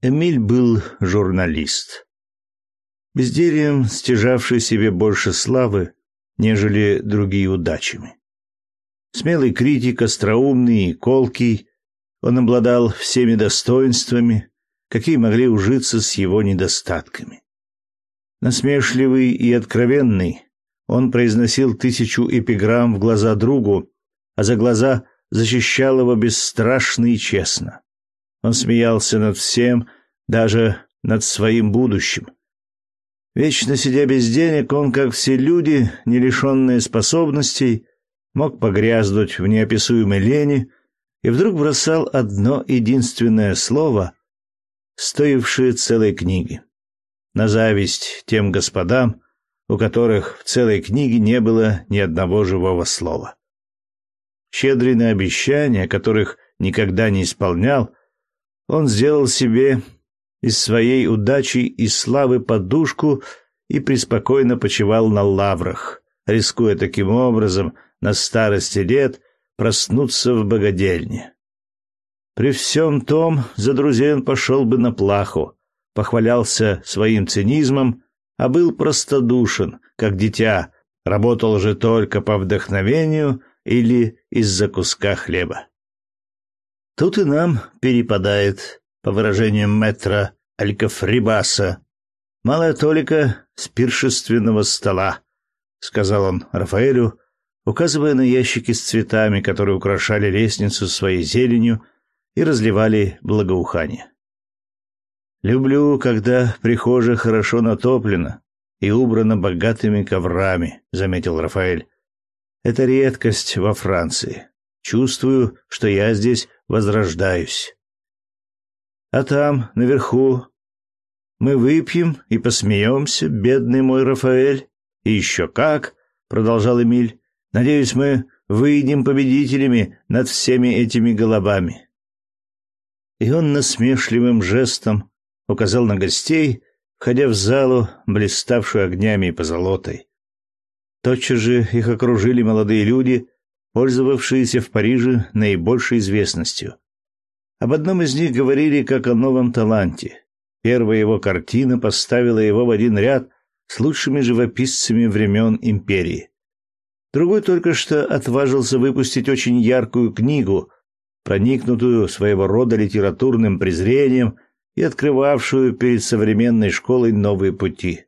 Эмиль был журналист. Бездельем стяжавший себе больше славы, нежели другие удачами. Смелый критик, остроумный и колкий, он обладал всеми достоинствами, какие могли ужиться с его недостатками. Насмешливый и откровенный, он произносил тысячу эпиграмм в глаза другу, а за глаза защищал его бесстрашно и честно. Он смеялся над всем, даже над своим будущим. Вечно сидя без денег, он, как все люди, не лишенные способностей, мог погрязнуть в неописуемой лени и вдруг бросал одно единственное слово, стоившее целой книги. На зависть тем господам, у которых в целой книге не было ни одного живого слова. Щедрый обещания, которых никогда не исполнял, он сделал себе из своей удачи и славы подушку и преспокойно почивал на лаврах, рискуя таким образом на старости лет проснуться в богадельне. При всем том, за друзей он пошел бы на плаху, похвалялся своим цинизмом, а был простодушен, как дитя, работал же только по вдохновению или из-за куска хлеба. Тут и нам перепадает, по выражениям метра Алькафрибаса, малая толика с пиршественного стола, сказал он Рафаэлю, указывая на ящики с цветами, которые украшали лестницу своей зеленью и разливали благоухание. Люблю, когда прихожая хорошо натоплена и убрана богатыми коврами, заметил Рафаэль. Это редкость во Франции. Чувствую, что я здесь возрождаюсь. А там, наверху, мы выпьем и посмеемся, бедный мой Рафаэль. И еще как, продолжал Эмиль. Надеюсь, мы выйдем победителями над всеми этими головами. И он насмешливым жестом указал на гостей, входя в залу, блиставшую огнями и позолотой. Тотчас же их окружили молодые люди, пользовавшиеся в Париже наибольшей известностью. Об одном из них говорили как о новом таланте. Первая его картина поставила его в один ряд с лучшими живописцами времен империи. Другой только что отважился выпустить очень яркую книгу, проникнутую своего рода литературным презрением и открывавшую перед современной школой новые пути.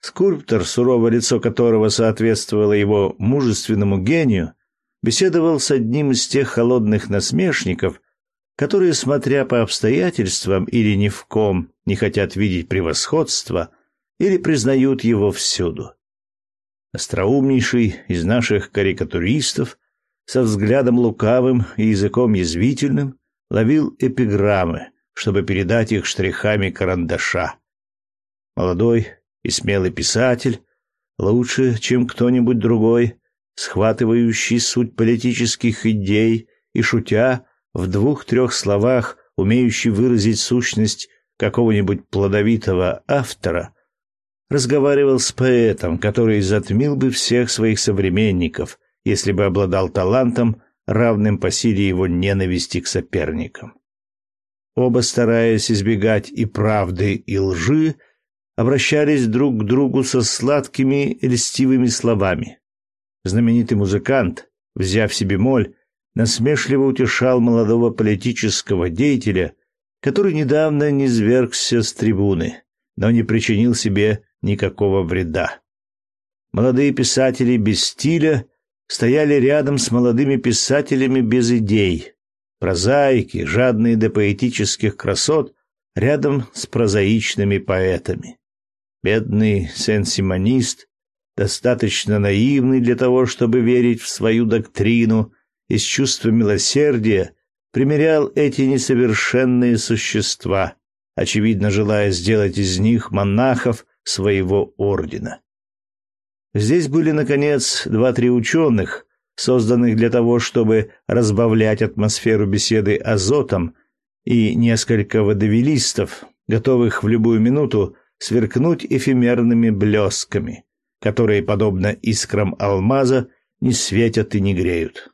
Скульптор, суровое лицо которого соответствовало его мужественному гению, беседовал с одним из тех холодных насмешников, которые, смотря по обстоятельствам или ни в ком, не хотят видеть превосходства или признают его всюду. Остроумнейший из наших карикатуристов со взглядом лукавым и языком язвительным ловил эпиграммы, чтобы передать их штрихами карандаша. Молодой и смелый писатель, лучше, чем кто-нибудь другой, схватывающий суть политических идей и шутя в двух-трех словах, умеющий выразить сущность какого-нибудь плодовитого автора, разговаривал с поэтом, который затмил бы всех своих современников, если бы обладал талантом, равным по силе его ненависти к соперникам. Оба, стараясь избегать и правды, и лжи, обращались друг к другу со сладкими льстивыми словами. Знаменитый музыкант, взяв себе моль, насмешливо утешал молодого политического деятеля, который недавно низвергся с трибуны, но не причинил себе никакого вреда. Молодые писатели без стиля стояли рядом с молодыми писателями без идей, прозаики, жадные до поэтических красот, рядом с прозаичными поэтами. Бедный сен-симонист, достаточно наивный для того, чтобы верить в свою доктрину, из чувства милосердия примерял эти несовершенные существа, очевидно желая сделать из них монахов своего ордена. Здесь были, наконец, два-три ученых, созданных для того, чтобы разбавлять атмосферу беседы азотом, и несколько водовелистов, готовых в любую минуту сверкнуть эфемерными блесками, которые, подобно искрам алмаза, не светят и не греют.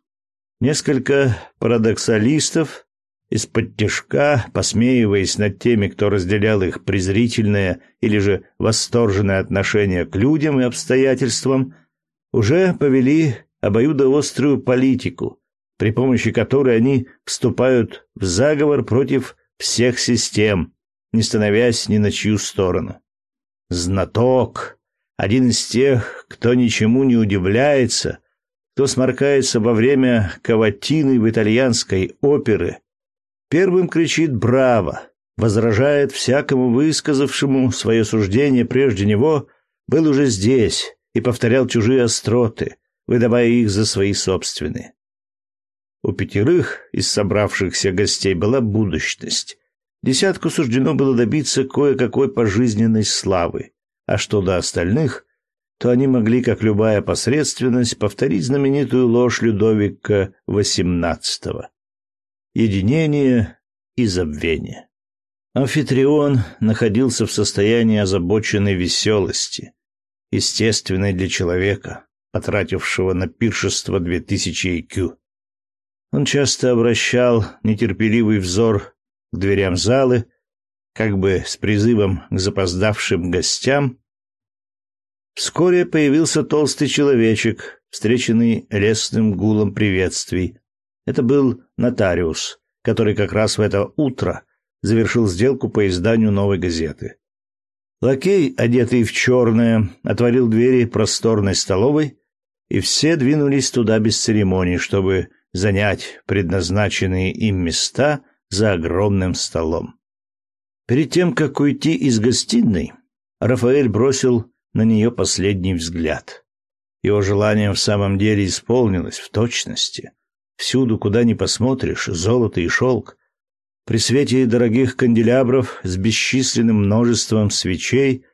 Несколько парадоксалистов, из-под тишка, посмеиваясь над теми, кто разделял их презрительное или же восторженное отношение к людям и обстоятельствам, уже повели обоюдоострую политику, при помощи которой они вступают в заговор против всех систем, не становясь ни на чью сторону. Знаток, один из тех, кто ничему не удивляется, кто сморкается во время каватины в итальянской оперы, первым кричит «Браво!», возражает всякому высказавшему свое суждение прежде него, был уже здесь и повторял чужие остроты, выдавая их за свои собственные. У пятерых из собравшихся гостей была будущность. Десятку суждено было добиться кое-какой пожизненной славы, а что до остальных, то они могли, как любая посредственность, повторить знаменитую ложь Людовика XVIII. Единение и забвение. Амфитрион находился в состоянии озабоченной веселости, естественной для человека, потратившего на пиршество две тысячи IQ. Он часто обращал нетерпеливый взор к дверям залы, как бы с призывом к запоздавшим гостям. Вскоре появился толстый человечек, встреченный лесным гулом приветствий. Это был нотариус, который как раз в это утро завершил сделку по изданию новой газеты. Лакей, одетый в черное, отворил двери просторной столовой, и все двинулись туда без церемоний, чтобы занять предназначенные им места за огромным столом. Перед тем, как уйти из гостиной, Рафаэль бросил на нее последний взгляд. Его желание в самом деле исполнилось в точности. Всюду, куда ни посмотришь, золото и шелк. При свете дорогих канделябров с бесчисленным множеством свечей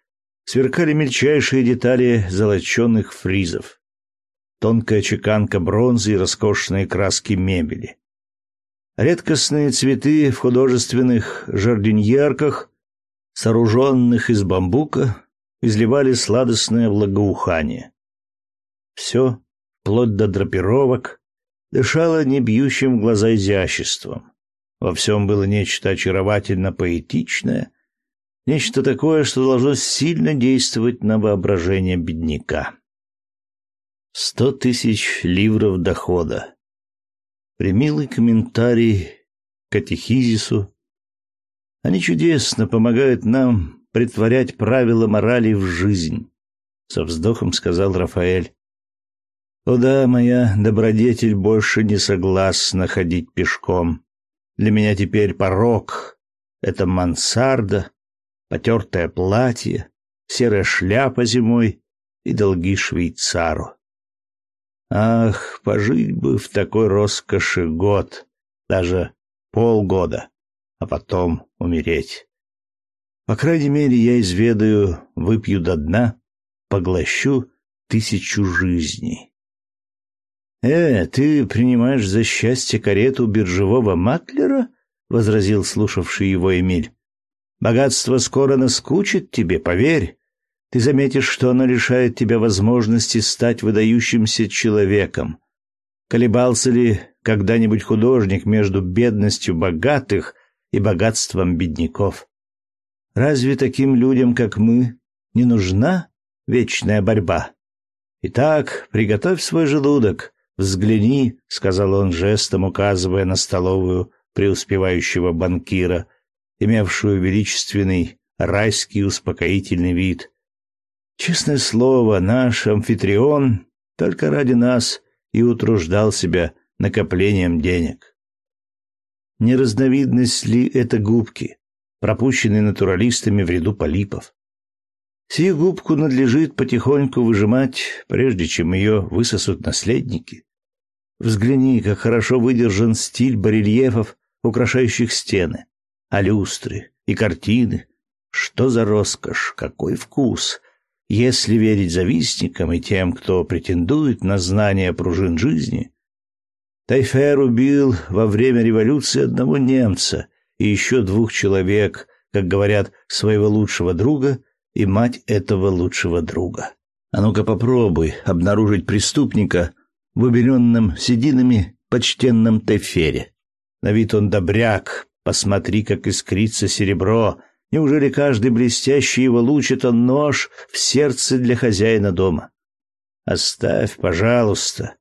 сверкали мельчайшие детали золоченных фризов тонкая чеканка бронзы и роскошные краски мебели. Редкостные цветы в художественных жардиньерках, сооруженных из бамбука, изливали сладостное благоухание. Все, вплоть до драпировок, дышало не бьющим в глаза изяществом. Во всем было нечто очаровательно поэтичное, нечто такое, что должно сильно действовать на воображение бедняка. Сто тысяч ливров дохода. Примилый комментарий к катехизису. Они чудесно помогают нам притворять правила морали в жизнь, со вздохом сказал Рафаэль. О да, моя добродетель больше не согласна ходить пешком. Для меня теперь порог — это мансарда, потертое платье, серая шляпа зимой и долги швейцару. Ах, пожить бы в такой роскоши год, даже полгода, а потом умереть. По крайней мере, я изведаю, выпью до дна, поглощу тысячу жизней. «Э, ты принимаешь за счастье карету биржевого маклера?» — возразил слушавший его Эмиль. «Богатство скоро наскучит тебе, поверь. Ты заметишь, что оно лишает тебя возможности стать выдающимся человеком. Колебался ли когда-нибудь художник между бедностью богатых и богатством бедняков? Разве таким людям, как мы, не нужна вечная борьба? Итак, приготовь свой желудок, взгляни, сказал он жестом, указывая на столовую преуспевающего банкира, имевшую величественный райский успокоительный вид. Честное слово, наш амфитрион только ради нас и утруждал себя накоплением денег. Не разновидность ли это губки, пропущенные натуралистами в ряду полипов? Сию губку надлежит потихоньку выжимать, прежде чем ее высосут наследники. Взгляни, как хорошо выдержан стиль барельефов, украшающих стены, а люстры и картины. Что за роскошь, какой вкус! Если верить завистникам и тем, кто претендует на знание пружин жизни, Тайфер убил во время революции одного немца и еще двух человек, как говорят, своего лучшего друга и мать этого лучшего друга. А ну-ка попробуй обнаружить преступника в убеленном сединами почтенном Тайфере. На вид он добряк, посмотри, как искрится серебро. Неужели каждый блестящий его луч — это нож в сердце для хозяина дома? Оставь, пожалуйста.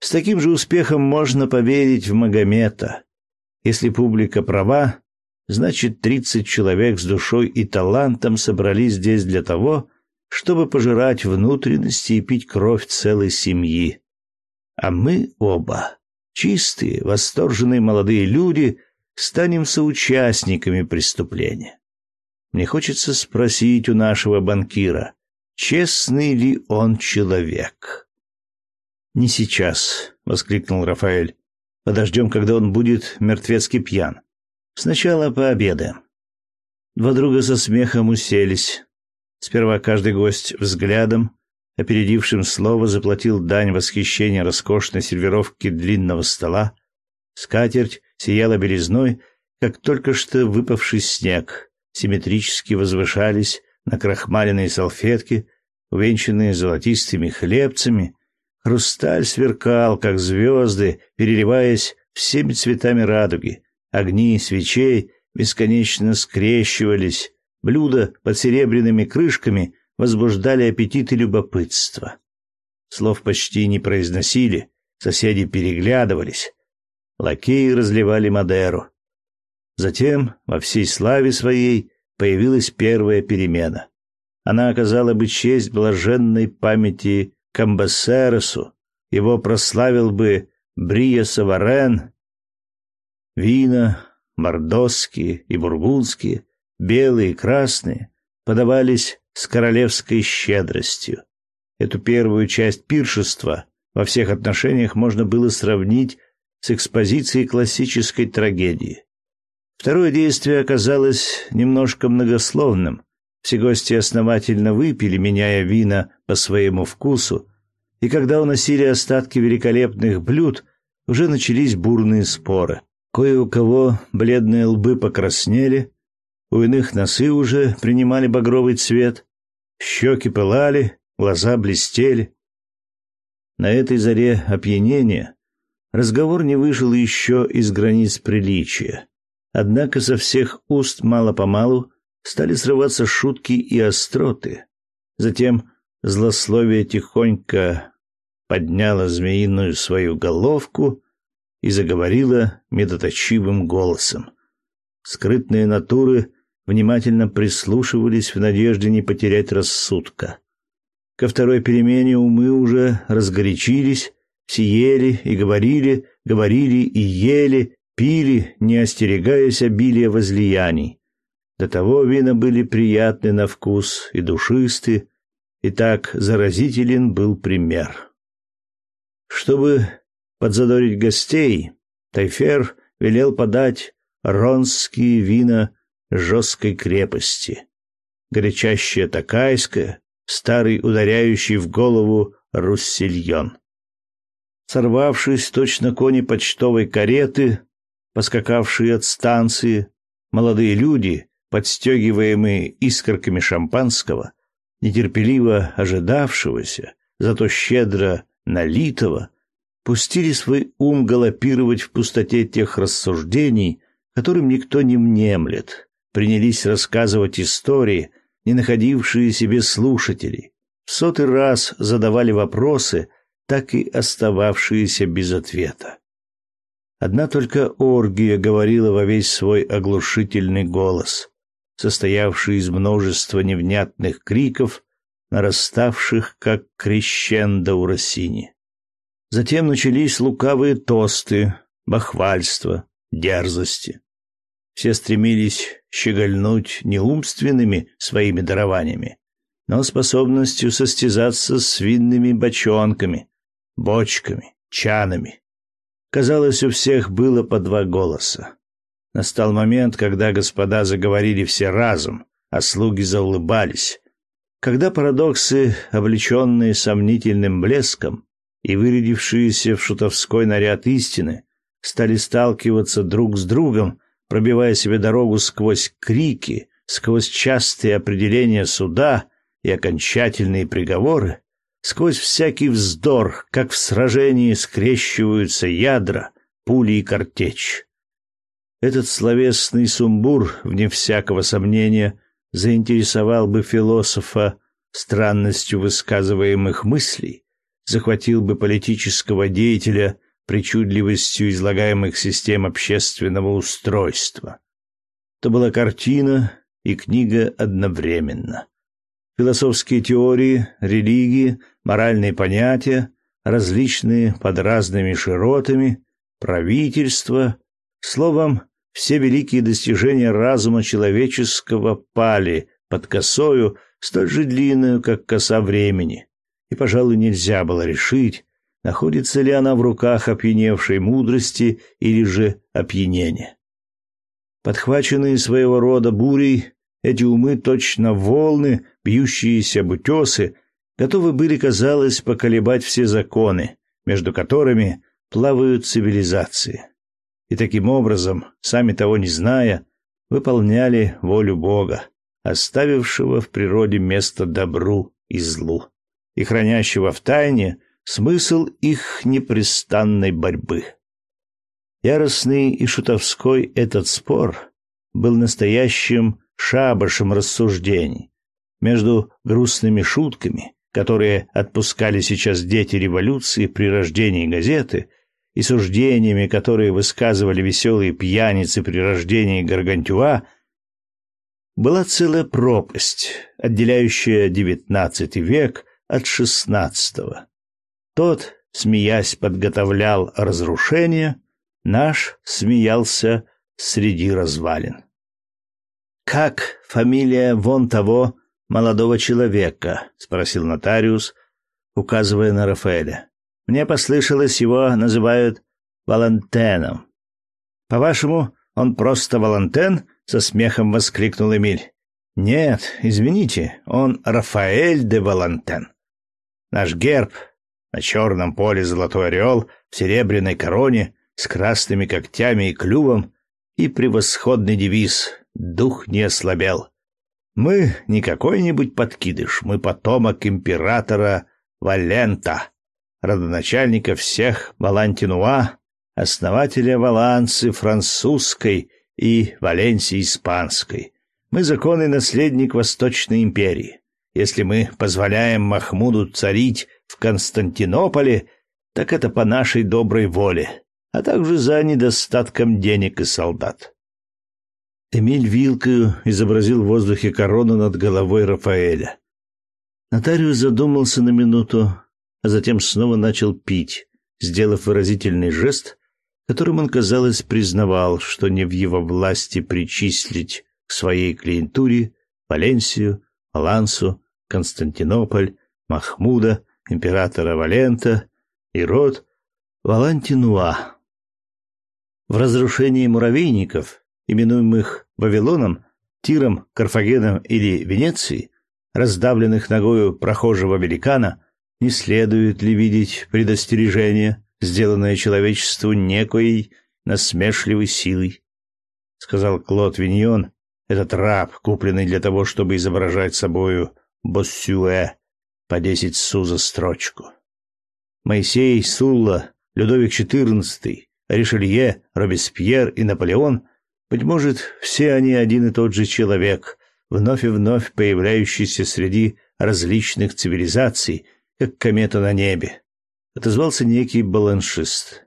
С таким же успехом можно поверить в Магомета. Если публика права, значит, тридцать человек с душой и талантом собрались здесь для того, чтобы пожирать внутренности и пить кровь целой семьи. А мы оба, чистые, восторженные молодые люди, станем соучастниками преступления. Мне хочется спросить у нашего банкира, честный ли он человек. Не сейчас, воскликнул Рафаэль. Подождем, когда он будет мертвецки пьян. Сначала пообедаем. Два друга со смехом уселись. Сперва каждый гость взглядом, опередившим слово, заплатил дань восхищения роскошной сервировки длинного стола. Скатерть сияла белизной, как только что выпавший снег. Симметрически возвышались на крахмаленные салфетки, увенчанные золотистыми хлебцами. Хрусталь сверкал, как звезды, переливаясь всеми цветами радуги. Огни свечей бесконечно скрещивались. Блюда под серебряными крышками возбуждали аппетит и любопытство. Слов почти не произносили, соседи переглядывались. Лакеи разливали Мадеру. Затем, во всей славе своей, появилась первая перемена. Она оказала бы честь блаженной памяти Камбасересу, его прославил бы Брия Саварен. Вина, мордосские и бургундские, белые и красные, подавались с королевской щедростью. Эту первую часть пиршества во всех отношениях можно было сравнить с экспозицией классической трагедии. Второе действие оказалось немножко многословным. Все гости основательно выпили, меняя вина по своему вкусу, и когда уносили остатки великолепных блюд, уже начались бурные споры. Кое у кого бледные лбы покраснели, у иных носы уже принимали багровый цвет, щеки пылали, глаза блестели. На этой заре опьянения разговор не вышел еще из границ приличия. Однако со всех уст мало-помалу стали срываться шутки и остроты. Затем злословие тихонько подняло змеиную свою головку и заговорила медоточивым голосом. Скрытные натуры внимательно прислушивались в надежде не потерять рассудка. Ко второй перемене умы уже разгорячились, все и говорили, говорили и ели, пили, не остерегаясь обилия возлияний. До того вина были приятны на вкус и душисты, и так заразителен был пример. Чтобы подзадорить гостей, Тайфер велел подать ронские вина жесткой крепости. Горячащее такайское, старый ударяющий в голову руссельон. Сорвавшись точно кони почтовой кареты, поскакавшие от станции, молодые люди, подстегиваемые искорками шампанского, нетерпеливо ожидавшегося, зато щедро налитого, пустили свой ум галопировать в пустоте тех рассуждений, которым никто не внемлет, принялись рассказывать истории, не находившие себе слушателей, в сотый раз задавали вопросы, так и остававшиеся без ответа. Одна только оргия говорила во весь свой оглушительный голос, состоявший из множества невнятных криков, нараставших как крещендо у Россини. Затем начались лукавые тосты, бахвальства, дерзости. Все стремились щегольнуть не умственными своими дарованиями, но способностью состязаться с винными бочонками, бочками, чанами. Казалось, у всех было по два голоса. Настал момент, когда господа заговорили все разом, а слуги заулыбались. Когда парадоксы, облеченные сомнительным блеском и вырядившиеся в шутовской наряд истины, стали сталкиваться друг с другом, пробивая себе дорогу сквозь крики, сквозь частые определения суда и окончательные приговоры, сквозь всякий вздор, как в сражении скрещиваются ядра, пули и картечь. Этот словесный сумбур, вне всякого сомнения, заинтересовал бы философа странностью высказываемых мыслей, захватил бы политического деятеля причудливостью излагаемых систем общественного устройства. То была картина и книга одновременно. Философские теории, религии, моральные понятия, различные под разными широтами, правительство, словом, все великие достижения разума человеческого пали под косою, столь же длинную, как коса времени, и, пожалуй, нельзя было решить, находится ли она в руках опьяневшей мудрости или же опьянения. Подхваченные своего рода бурей, эти умы точно волны, бьющиеся об утесы, готовы были, казалось, поколебать все законы, между которыми плавают цивилизации. И таким образом, сами того не зная, выполняли волю Бога, оставившего в природе место добру и злу, и хранящего в тайне смысл их непрестанной борьбы. Яростный и шутовской этот спор был настоящим шабашем рассуждений между грустными шутками, которые отпускали сейчас дети революции при рождении газеты, и суждениями, которые высказывали веселые пьяницы при рождении Гаргантюа, была целая пропасть, отделяющая девятнадцатый век от шестнадцатого. Тот, смеясь, подготовлял разрушение, наш смеялся среди развалин. «Как фамилия вон того молодого человека?» — спросил нотариус, указывая на Рафаэля. «Мне послышалось, его называют Валентеном». «По-вашему, он просто Валентен?» — со смехом воскликнул Эмиль. «Нет, извините, он Рафаэль де Валентен. Наш герб на черном поле золотой орел в серебряной короне с красными когтями и клювом и превосходный девиз «Дух не ослабел». Мы не какой-нибудь подкидыш, мы потомок императора Валента, родоначальника всех Валантинуа, основателя Валанцы французской и Валенсии испанской. Мы законный наследник Восточной империи. Если мы позволяем Махмуду царить в Константинополе, так это по нашей доброй воле, а также за недостатком денег и солдат. Эмиль вилкою изобразил в воздухе корону над головой Рафаэля. Нотариус задумался на минуту, а затем снова начал пить, сделав выразительный жест, которым он, казалось, признавал, что не в его власти причислить к своей клиентуре Валенсию, Алансу, Константинополь, Махмуда, императора Валента и род Валантинуа. В разрушении муравейников, именуемых Вавилоном, Тиром, Карфагеном или Венецией, раздавленных ногою прохожего великана, не следует ли видеть предостережение, сделанное человечеству некоей насмешливой силой? сказал Клод Виньон, этот раб, купленный для того, чтобы изображать собою Боссюэ, по десять су за строчку. Моисей, Сулла, Людовик XIV, Ришелье, Робеспьер и Наполеон, быть может, все они один и тот же человек, вновь и вновь появляющийся среди различных цивилизаций, как комета на небе. Отозвался некий баланшист.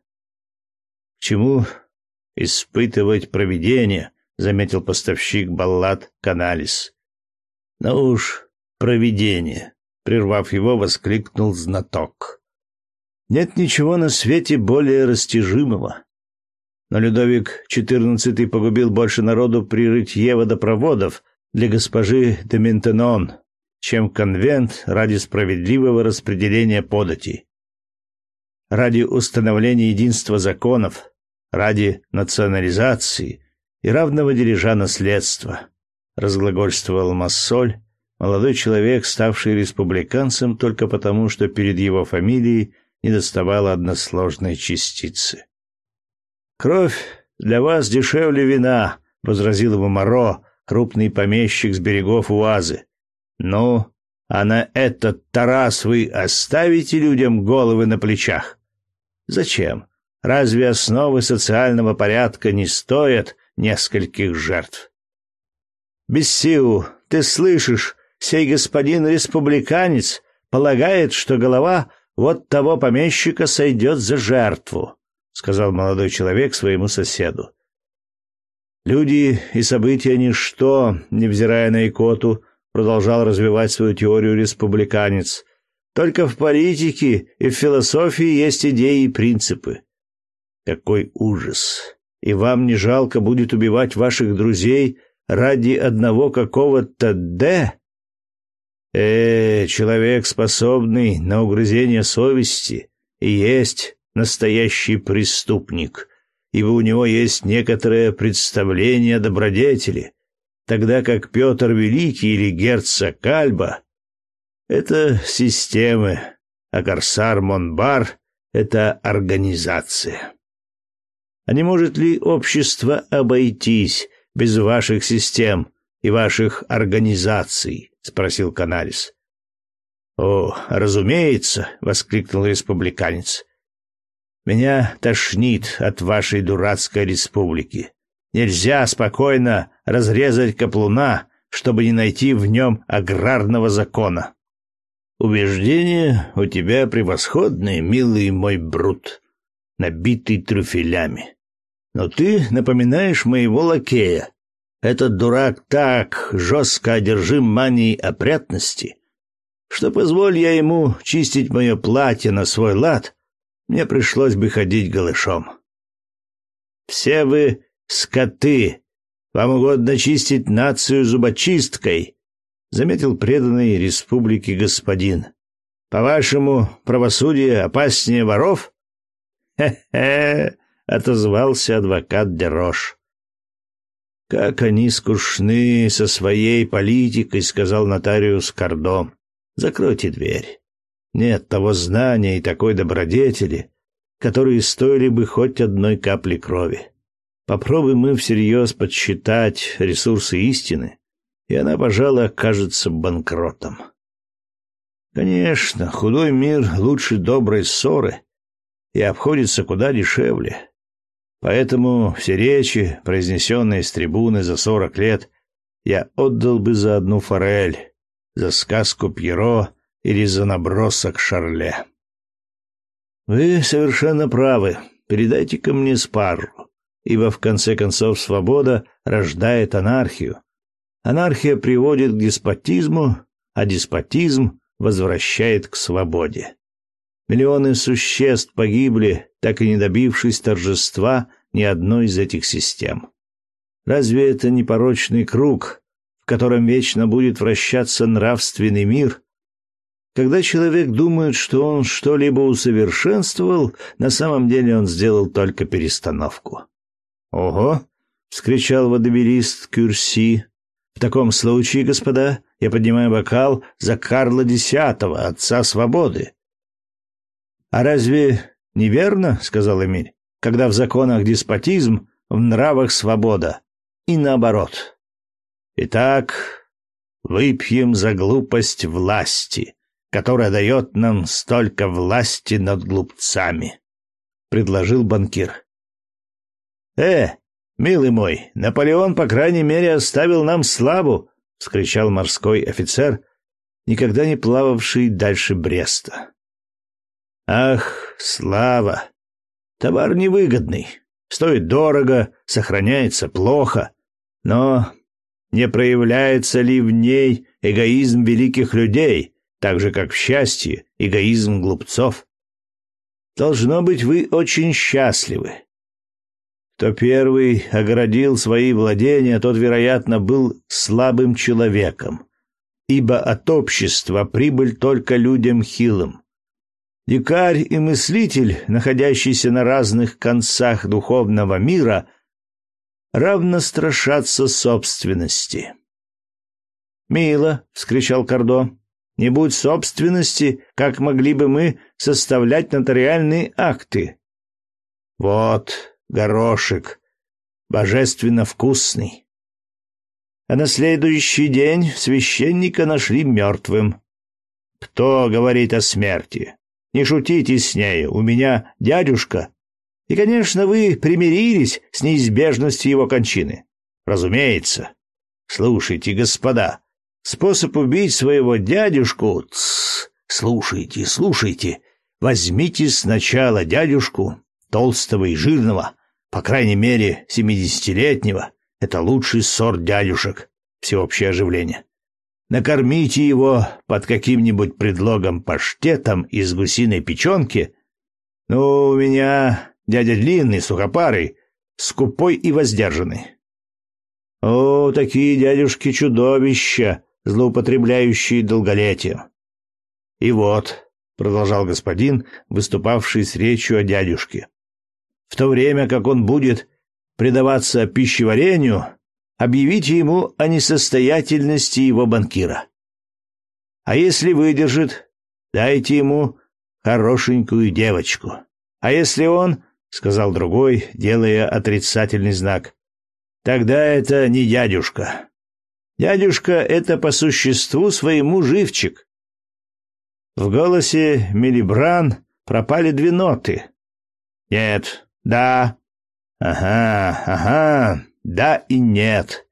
К чему испытывать провидение, заметил поставщик баллад Каналис. Ну уж, провидение, прервав его, воскликнул знаток. Нет ничего на свете более растяжимого. Но Людовик XIV погубил больше народу при рытье водопроводов для госпожи де Ментенон, чем конвент ради справедливого распределения податей. Ради установления единства законов, ради национализации и равного дележа наследства, разглагольствовал Массоль, Молодой человек, ставший республиканцем только потому, что перед его фамилией недоставало односложной частицы. «Кровь для вас дешевле вина», — возразил ему Моро, крупный помещик с берегов Уазы. «Ну, а на этот Тарас вы оставите людям головы на плечах? Зачем? Разве основы социального порядка не стоят нескольких жертв. «Бессиу, ты слышишь, сей господин республиканец полагает, что голова вот того помещика сойдет за жертву», — сказал молодой человек своему соседу. «Люди и события — ничто, невзирая на икоту», — продолжал развивать свою теорию республиканец. «Только в политике и в философии есть идеи и принципы». «Какой ужас! И вам не жалко будет убивать ваших друзей ради одного какого-то «Д»?» Э, человек, способный на угрызение совести, и есть настоящий преступник, ибо у него есть некоторое представление о добродетели, тогда как Петр Великий или герцог Альба — это системы, а Корсар Монбар — это организация. А не может ли общество обойтись без ваших систем и ваших организаций? спросил Канарис. О, разумеется, воскликнул республиканец. Меня тошнит от вашей дурацкой республики. Нельзя спокойно разрезать каплуна, чтобы не найти в нем аграрного закона. Убеждения у тебя превосходные, милый мой брут, набитый трюфелями. Но ты напоминаешь моего лакея. Этот дурак так жестко одержим манией опрятности, что позволь я ему чистить мое платье на свой лад, мне пришлось бы ходить голышом. Все вы скоты. Вам угодно чистить нацию зубочисткой, заметил преданный республике господин. По-вашему, правосудие опаснее воров? Хе-хе, отозвался адвокат Дерош. Как они скучны со своей политикой, сказал нотариус Кардо. Закройте дверь. Нет того знания и такой добродетели, которые стоили бы хоть одной капли крови. Попробуем мы всерьез подсчитать ресурсы истины, и она, пожалуй, окажется банкротом. Конечно, худой мир лучше доброй ссоры и обходится куда дешевле. Поэтому все речи, произнесенные с трибуны за сорок лет, я отдал бы за одну форель, за сказку Пьеро или за набросок Шарле. Вы совершенно правы. передайте ко мне спарру, ибо в конце концов свобода рождает анархию. Анархия приводит к деспотизму, а деспотизм возвращает к свободе. Миллионы существ погибли, так и не добившись торжества ни одной из этих систем. Разве это не порочный круг, в котором вечно будет вращаться нравственный мир, когда человек думает, что он что-либо усовершенствовал, на самом деле он сделал только перестановку. «Ого!» — вскричал водоберист Кюрси. «В таком случае, господа, я поднимаю бокал за Карла X, отца свободы». «А разве неверно, — сказал Эмиль, — когда в законах деспотизм, в нравах свобода, и наоборот? Итак, выпьем за глупость власти» которая дает нам столько власти над глупцами», — предложил банкир. «Э, милый мой, Наполеон, по крайней мере, оставил нам славу!» — вскричал морской офицер, никогда не плававший дальше Бреста. «Ах, слава! Товар невыгодный, стоит дорого, сохраняется плохо, но не проявляется ли в ней эгоизм великих людей?» Так же, как в счастье, эгоизм глупцов. Должно быть, вы очень счастливы. Кто первый оградил свои владения, тот, вероятно, был слабым человеком, ибо от общества прибыль только людям хилым. Дикарь и мыслитель, находящийся на разных концах духовного мира, равно страшатся собственности. «Мило!» — вскричал Кордо. Не будь собственности, как могли бы мы составлять нотариальные акты? Вот, горошек, божественно вкусный. А на следующий день священника нашли мертвым. Кто говорит о смерти? Не шутите с ней, у меня дядюшка. И, конечно, вы примирились с неизбежностью его кончины. Разумеется. Слушайте, господа, способ убить своего дядюшку... Тс, слушайте, слушайте. Возьмите сначала дядюшку, толстого и жирного, по крайней мере, семидесятилетнего. Это лучший сорт дядюшек. Всеобщее оживление. Накормите его под каким-нибудь предлогом паштетом из гусиной печенки. Ну, у меня дядя длинный, сухопарый, скупой и воздержанный. О, такие дядюшки чудовища, злоупотребляющие долголетием. И вот, продолжал господин, выступавший с речью о дядюшке. В то время как он будет предаваться пищеварению, объявите ему о несостоятельности его банкира. А если выдержит, дайте ему хорошенькую девочку. А если он, сказал другой, делая отрицательный знак, Тогда это не дядюшка. Дядюшка — это по существу своему живчик. В голосе Мелибран пропали две ноты. Нет, да, ага, ага, да и нет.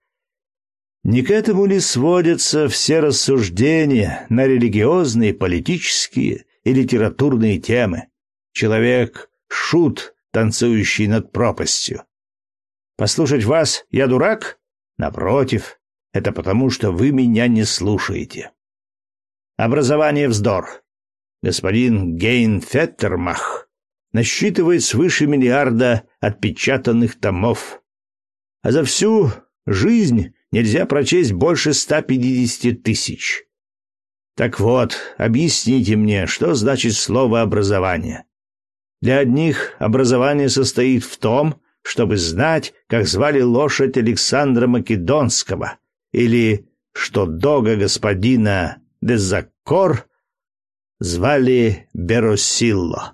Не к этому ли сводятся все рассуждения на религиозные, политические и литературные темы? Человек — шут, танцующий над пропастью. Послушать вас я дурак? Напротив, это потому, что вы меня не слушаете. Образование вздор. Господин Гейн Феттермах насчитывает свыше миллиарда отпечатанных томов. А за всю жизнь нельзя прочесть больше 150 тысяч. Так вот, объясните мне, что значит слово «образование». Для одних образование состоит в том, чтобы знать, как звали лошадь Александра Македонского, или что дога господина Дезаккор звали Беросилло,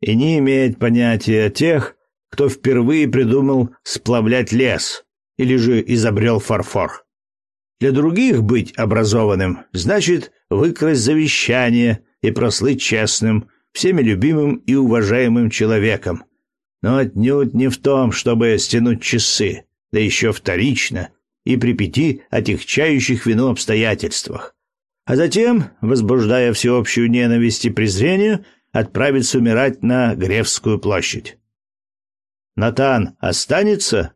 и не имеет понятия о тех, кто впервые придумал сплавлять лес или же изобрел фарфор. Для других быть образованным значит выкрасть завещание и прослыть честным, всеми любимым и уважаемым человеком, но отнюдь не в том, чтобы стянуть часы, да еще вторично и при пяти отягчающих вину обстоятельствах. А затем, возбуждая всеобщую ненависть и презрение, отправиться умирать на Гревскую площадь. Натан останется?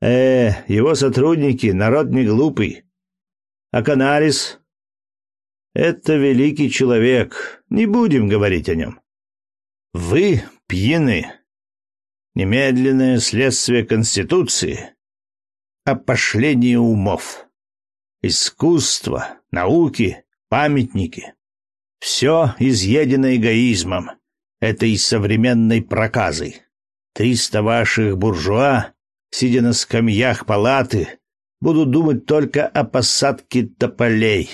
Э, его сотрудники, народ не глупый. А Канарис? Это великий человек, не будем говорить о нем. Вы пьяны немедленное следствие Конституции, опошление умов, искусство, науки, памятники. Все изъедено эгоизмом, этой современной проказой. Триста ваших буржуа, сидя на скамьях палаты, будут думать только о посадке тополей.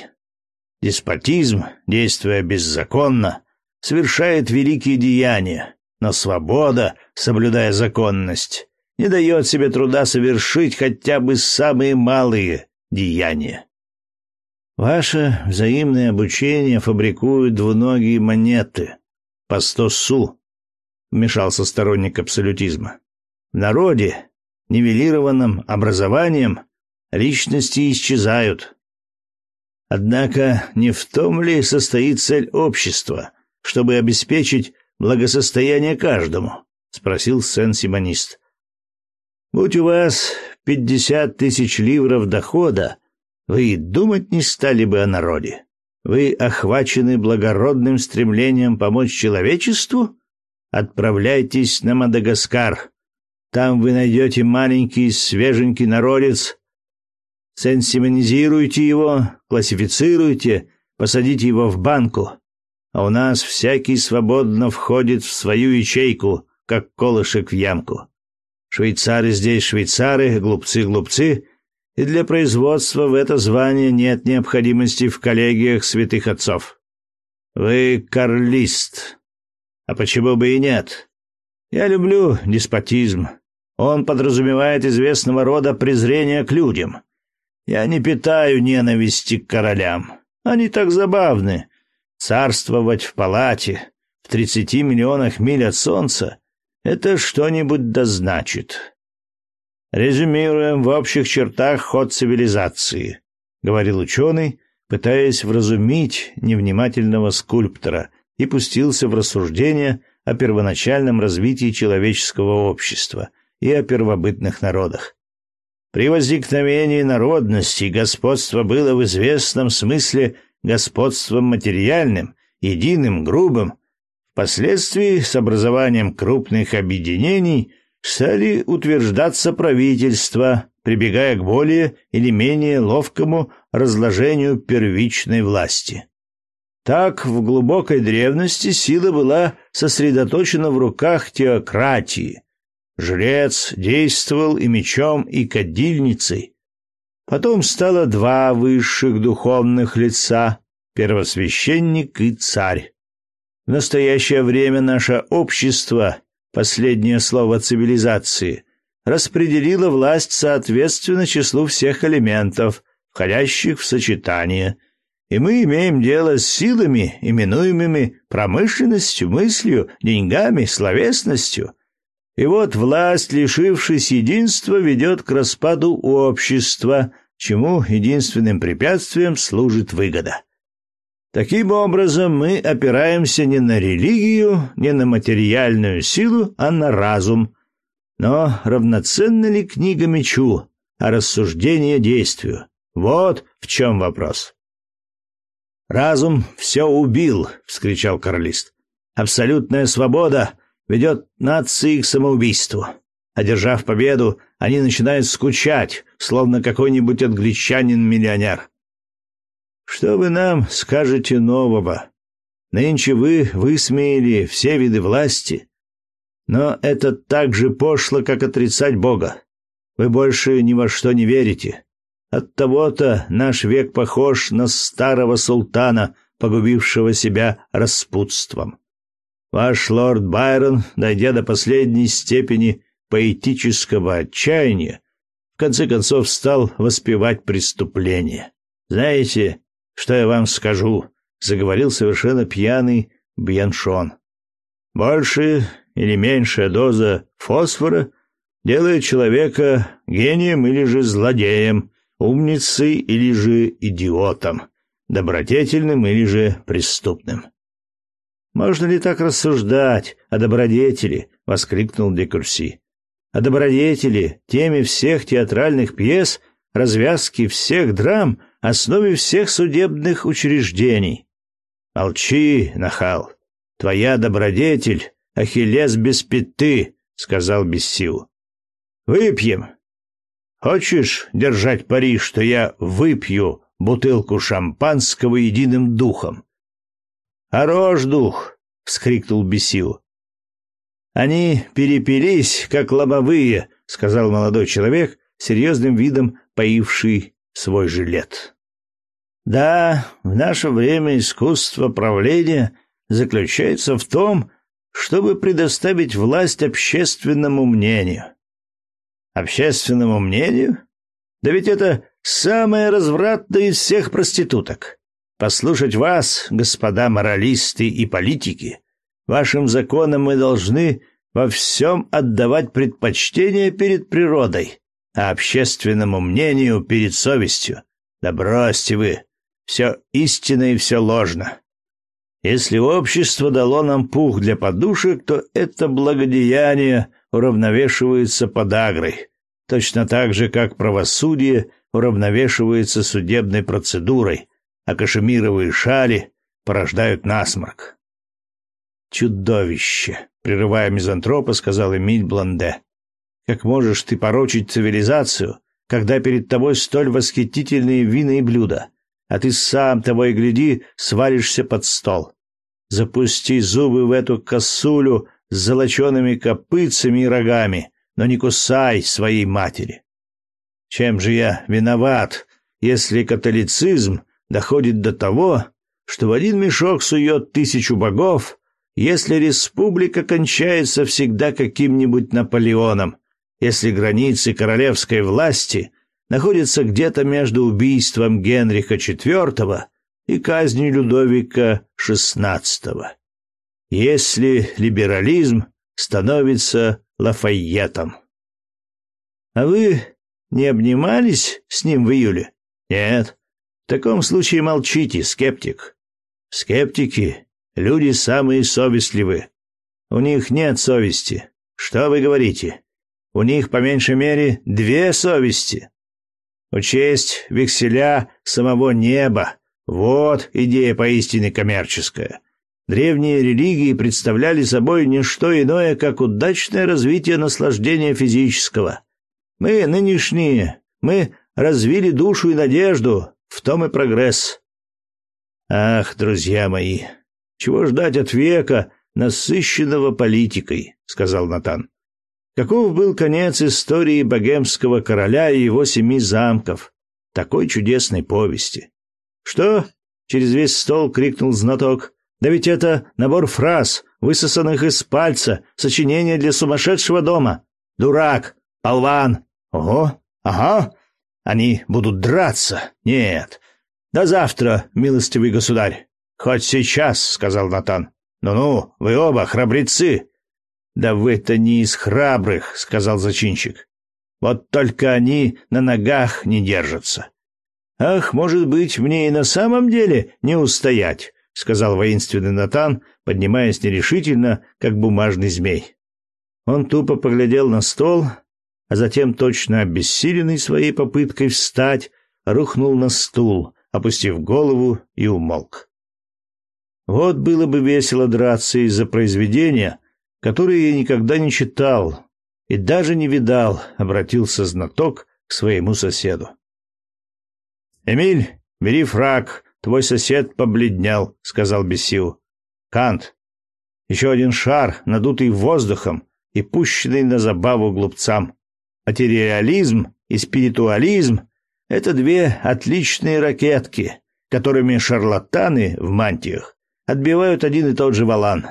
Деспотизм, действуя беззаконно, совершает великие деяния, но свобода, соблюдая законность, не дает себе труда совершить хотя бы самые малые деяния. Ваше взаимное обучение фабрикует двуногие монеты по сто су, вмешался сторонник абсолютизма. В народе, нивелированном образованием, личности исчезают. Однако не в том ли состоит цель общества, чтобы обеспечить благосостояние каждому?» — спросил сен-симонист. «Будь у вас пятьдесят тысяч ливров дохода, вы и думать не стали бы о народе. Вы охвачены благородным стремлением помочь человечеству? Отправляйтесь на Мадагаскар. Там вы найдете маленький свеженький народец. Сенсимонизируйте его, классифицируйте, посадите его в банку а у нас всякий свободно входит в свою ячейку, как колышек в ямку. Швейцары здесь швейцары, глупцы глупцы, и для производства в это звание нет необходимости в коллегиях святых отцов. Вы карлист. А почему бы и нет? Я люблю деспотизм. Он подразумевает известного рода презрение к людям. Я не питаю ненависти к королям. Они так забавны, царствовать в палате в тридцати миллионах миль от солнца это что-нибудь да значит. Резюмируем в общих чертах ход цивилизации, говорил ученый, пытаясь вразумить невнимательного скульптора, и пустился в рассуждения о первоначальном развитии человеческого общества и о первобытных народах. При возникновении народности господство было в известном смысле господством материальным, единым, грубым. Впоследствии с образованием крупных объединений стали утверждаться правительства, прибегая к более или менее ловкому разложению первичной власти. Так, в глубокой древности сила была сосредоточена в руках теократии. Жрец действовал и мечом, и кадильницей. Потом стало два высших духовных лица — первосвященник и царь. В настоящее время наше общество, последнее слово цивилизации, распределило власть соответственно числу всех элементов, входящих в сочетание — и мы имеем дело с силами, именуемыми промышленностью, мыслью, деньгами, словесностью. И вот власть, лишившись единства, ведет к распаду общества, чему единственным препятствием служит выгода. Таким образом, мы опираемся не на религию, не на материальную силу, а на разум. Но равноценна ли книга мечу, а рассуждение действию? Вот в чем вопрос. «Разум все убил!» — вскричал королист. «Абсолютная свобода ведет нации к самоубийству. Одержав победу, они начинают скучать, словно какой-нибудь англичанин-миллионер. Что вы нам скажете нового? Нынче вы высмеяли все виды власти, но это так же пошло, как отрицать Бога. Вы больше ни во что не верите. От того-то наш век похож на старого султана, погубившего себя распутством. Ваш лорд Байрон, дойдя до последней степени поэтического отчаяния, в конце концов стал воспевать преступление. Знаете, что я вам скажу? заговорил совершенно пьяный Бьяншон. Больше или меньшая доза фосфора делает человека гением или же злодеем, умницей или же идиотом, добродетельным или же преступным. Можно ли так рассуждать о добродетели, воскликнул Декурси. О добродетели, теме всех театральных пьес, развязке всех драм, основе всех судебных учреждений. Молчи, нахал. Твоя добродетель Ахиллес без пяты, сказал Бессил. Выпьем, Хочешь держать пари, что я выпью бутылку шампанского единым духом? Хорош дух, вскрикнул Бесил. Они перепились, как лобовые, сказал молодой человек, серьезным видом поивший свой жилет. Да, в наше время искусство правления заключается в том, чтобы предоставить власть общественному мнению. Общественному мнению? Да ведь это самая развратная из всех проституток. Послушать вас, господа моралисты и политики, вашим законам мы должны во всем отдавать предпочтение перед природой, а общественному мнению перед совестью. Да бросьте вы, все истинно и все ложно. Если общество дало нам пух для подушек, то это благодеяние уравновешивается подагрой, точно так же, как правосудие уравновешивается судебной процедурой, а кашемировые шали порождают насморк. «Чудовище!» — прерывая мизантропа, сказал Эмиль Бланде. «Как можешь ты порочить цивилизацию, когда перед тобой столь восхитительные вина и блюда, а ты сам, того и гляди, свалишься под стол? Запусти зубы в эту косулю с золочеными копытцами и рогами, но не кусай своей матери. Чем же я виноват, если католицизм доходит до того, что в один мешок сует тысячу богов, если республика кончается всегда каким-нибудь Наполеоном, если границы королевской власти находятся где-то между убийством Генриха IV и казнью Людовика XVI. Если либерализм становится Лафайетом. А вы не обнимались с ним в июле? Нет. В таком случае молчите, скептик. Скептики — люди самые совестливые. У них нет совести. Что вы говорите? У них, по меньшей мере, две совести. Учесть векселя самого неба. Вот идея поистине коммерческая. Древние религии представляли собой не что иное, как удачное развитие наслаждения физического. Мы нынешние, мы развили душу и надежду, в том и прогресс. Ах, друзья мои, чего ждать от века, насыщенного политикой, сказал Натан. Каков был конец истории богемского короля и его семи замков, такой чудесной повести. Что? через весь стол крикнул знаток. Да ведь это набор фраз, высосанных из пальца, сочинение для сумасшедшего дома. Дурак, полван. Ого, ага. Они будут драться. Нет. До завтра, милостивый государь. Хоть сейчас, сказал Натан. Ну-ну, вы оба храбрецы. Да вы-то не из храбрых, сказал зачинщик. Вот только они на ногах не держатся. Ах, может быть, мне и на самом деле не устоять. — сказал воинственный Натан, поднимаясь нерешительно, как бумажный змей. Он тупо поглядел на стол, а затем, точно обессиленный своей попыткой встать, рухнул на стул, опустив голову и умолк. Вот было бы весело драться из-за произведения, которое я никогда не читал и даже не видал, обратился знаток к своему соседу. Эмиль, бери фраг, Твой сосед побледнел, сказал Бесил. Кант. Еще один шар, надутый воздухом и пущенный на забаву глупцам. Материализм и спиритуализм — это две отличные ракетки, которыми шарлатаны в мантиях отбивают один и тот же валан.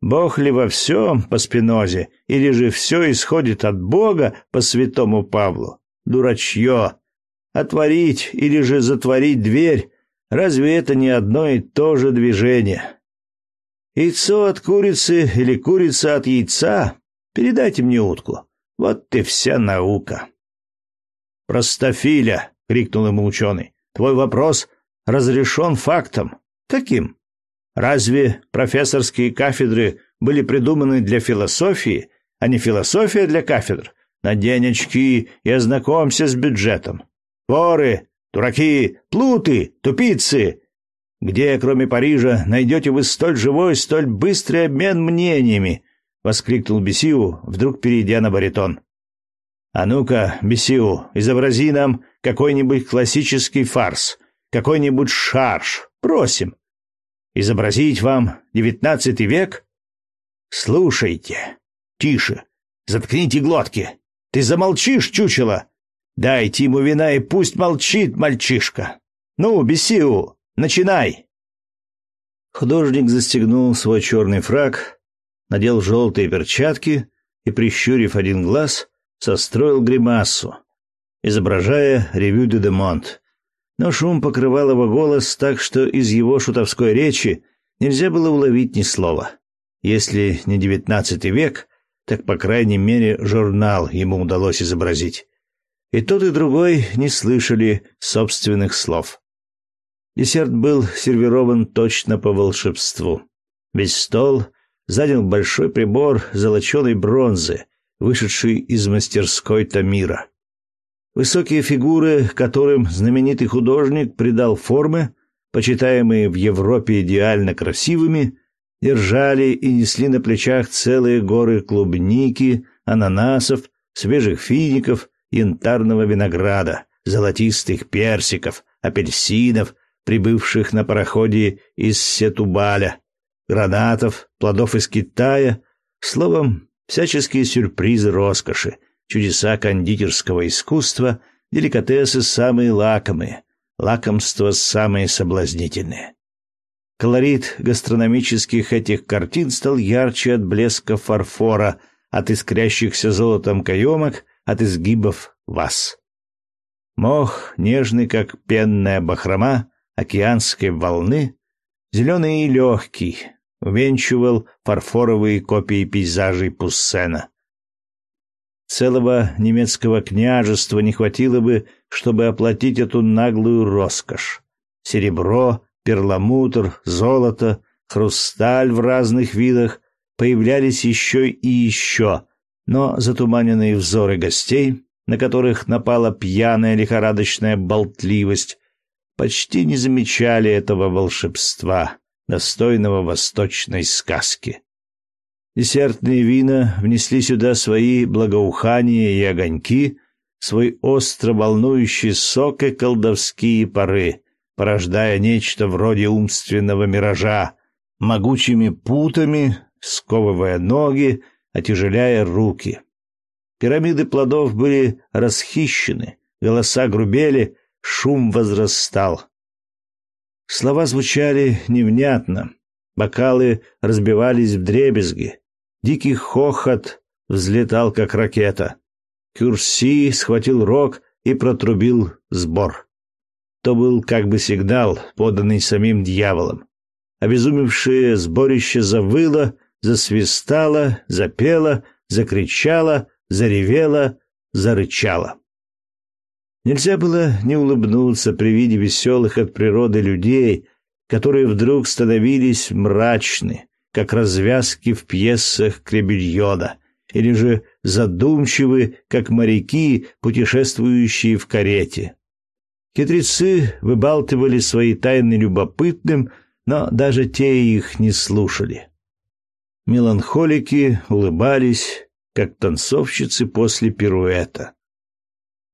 Бог ли во всем по Спинозе, или же все исходит от Бога по святому Павлу? Дурачье! Отворить или же затворить дверь Разве это не одно и то же движение? Яйцо от курицы или курица от яйца? Передайте мне утку. Вот ты вся наука. Простофиля, крикнул ему ученый. Твой вопрос разрешен фактом. Каким? Разве профессорские кафедры были придуманы для философии, а не философия для кафедр? Надень очки и ознакомься с бюджетом. Воры, Дураки, плуты, тупицы! Где, кроме Парижа, найдете вы столь живой, столь быстрый обмен мнениями? воскликнул Бесиу, вдруг перейдя на баритон. А ну-ка, Бесиу, изобрази нам какой-нибудь классический фарс, какой-нибудь шарж, просим. Изобразить вам девятнадцатый век? Слушайте. Тише. Заткните глотки. Ты замолчишь, чучело? Дайте ему вина и пусть молчит мальчишка. Ну, Бесиу, начинай. Художник застегнул свой черный фраг, надел желтые перчатки и, прищурив один глаз, состроил гримасу, изображая ревю де Демонт. Но шум покрывал его голос так, что из его шутовской речи нельзя было уловить ни слова. Если не девятнадцатый век, так, по крайней мере, журнал ему удалось изобразить. И тот, и другой не слышали собственных слов. Десерт был сервирован точно по волшебству. Весь стол занял большой прибор золоченой бронзы, вышедший из мастерской Тамира. Высокие фигуры, которым знаменитый художник придал формы, почитаемые в Европе идеально красивыми, держали и несли на плечах целые горы клубники, ананасов, свежих фиников, янтарного винограда, золотистых персиков, апельсинов, прибывших на пароходе из Сетубаля, гранатов, плодов из Китая, словом, всяческие сюрпризы роскоши, чудеса кондитерского искусства, деликатесы самые лакомые, лакомства самые соблазнительные. Колорит гастрономических этих картин стал ярче от блеска фарфора, от искрящихся золотом каемок от изгибов вас. Мох, нежный, как пенная бахрома океанской волны, зеленый и легкий, увенчивал фарфоровые копии пейзажей Пуссена. Целого немецкого княжества не хватило бы, чтобы оплатить эту наглую роскошь. Серебро, перламутр, золото, хрусталь в разных видах появлялись еще и еще, но затуманенные взоры гостей, на которых напала пьяная лихорадочная болтливость, почти не замечали этого волшебства, достойного восточной сказки. Десертные вина внесли сюда свои благоухания и огоньки, свой остро волнующий сок и колдовские пары, порождая нечто вроде умственного миража, могучими путами, сковывая ноги, отяжеляя руки. Пирамиды плодов были расхищены, голоса грубели, шум возрастал. Слова звучали невнятно, бокалы разбивались в дребезги, дикий хохот взлетал, как ракета. Кюрси схватил рог и протрубил сбор. То был как бы сигнал, поданный самим дьяволом. Обезумевшее сборище завыло, засвистало, запело, закричало, заревело, зарычало. Нельзя было не улыбнуться при виде веселых от природы людей, которые вдруг становились мрачны, как развязки в пьесах Кребельона, или же задумчивы, как моряки, путешествующие в карете. Хитрецы выбалтывали свои тайны любопытным, но даже те их не слушали. Меланхолики улыбались, как танцовщицы после пируэта.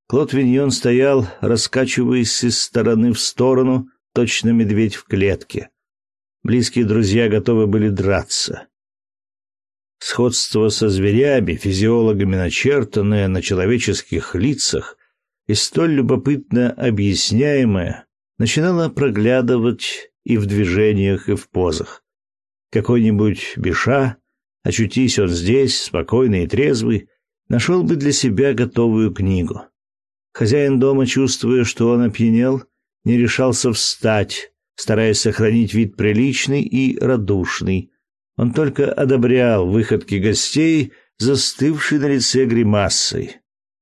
Клод Виньон стоял, раскачиваясь из стороны в сторону, точно медведь в клетке. Близкие друзья готовы были драться. Сходство со зверями, физиологами начертанное на человеческих лицах и столь любопытно объясняемое, начинало проглядывать и в движениях, и в позах. Какой-нибудь Биша, очутись он здесь, спокойный и трезвый, нашел бы для себя готовую книгу. Хозяин дома, чувствуя, что он опьянел, не решался встать, стараясь сохранить вид приличный и радушный. Он только одобрял выходки гостей, застывший на лице гримасой.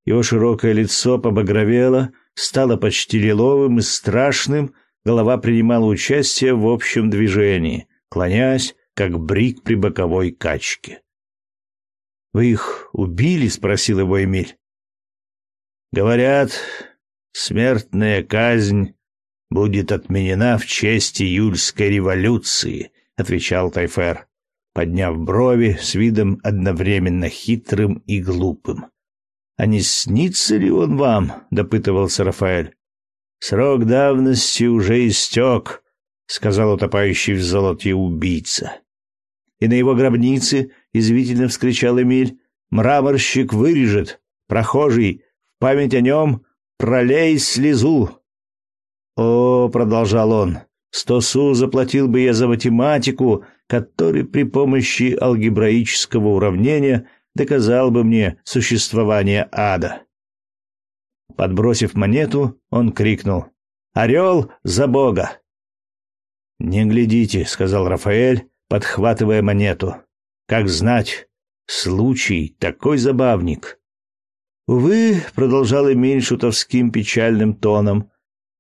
Его широкое лицо побагровело, стало почти лиловым и страшным, голова принимала участие в общем движении, клонясь, как брик при боковой качке. «Вы их убили?» — спросил его Эмиль. Говорят, смертная казнь будет отменена в честь июльской революции, отвечал Тайфер, подняв брови с видом одновременно хитрым и глупым. А не снится ли он вам? допытывался Рафаэль. Срок давности уже истек, сказал утопающий в золоте убийца. И на его гробнице извивительно вскричал Эмиль: "Мраморщик вырежет, прохожий память о нем пролей слезу. О, продолжал он, сто су заплатил бы я за математику, который при помощи алгебраического уравнения доказал бы мне существование ада. Подбросив монету, он крикнул: "Орел за бога!" "Не глядите", сказал Рафаэль, подхватывая монету. "Как знать, случай такой забавник. Увы, продолжал Эмиль шутовским печальным тоном,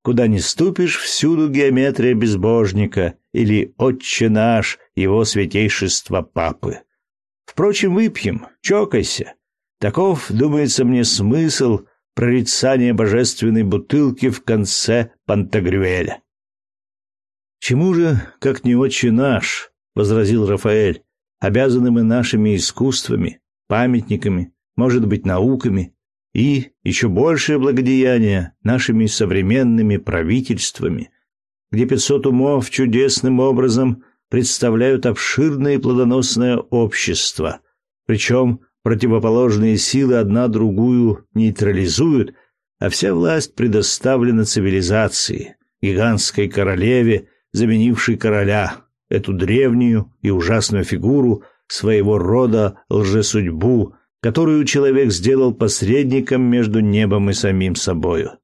куда ни ступишь, всюду геометрия безбожника или отче наш, его святейшество папы. Впрочем, выпьем, чокайся. Таков, думается мне, смысл прорицания божественной бутылки в конце Пантагрюэля. Чему же, как не отче наш, возразил Рафаэль, обязаны мы нашими искусствами, памятниками, может быть, науками, и еще большее благодеяние нашими современными правительствами, где пятьсот умов чудесным образом представляют обширное и плодоносное общество, причем противоположные силы одна другую нейтрализуют, а вся власть предоставлена цивилизации, гигантской королеве, заменившей короля, эту древнюю и ужасную фигуру своего рода лжесудьбу, которую человек сделал посредником между небом и самим собою.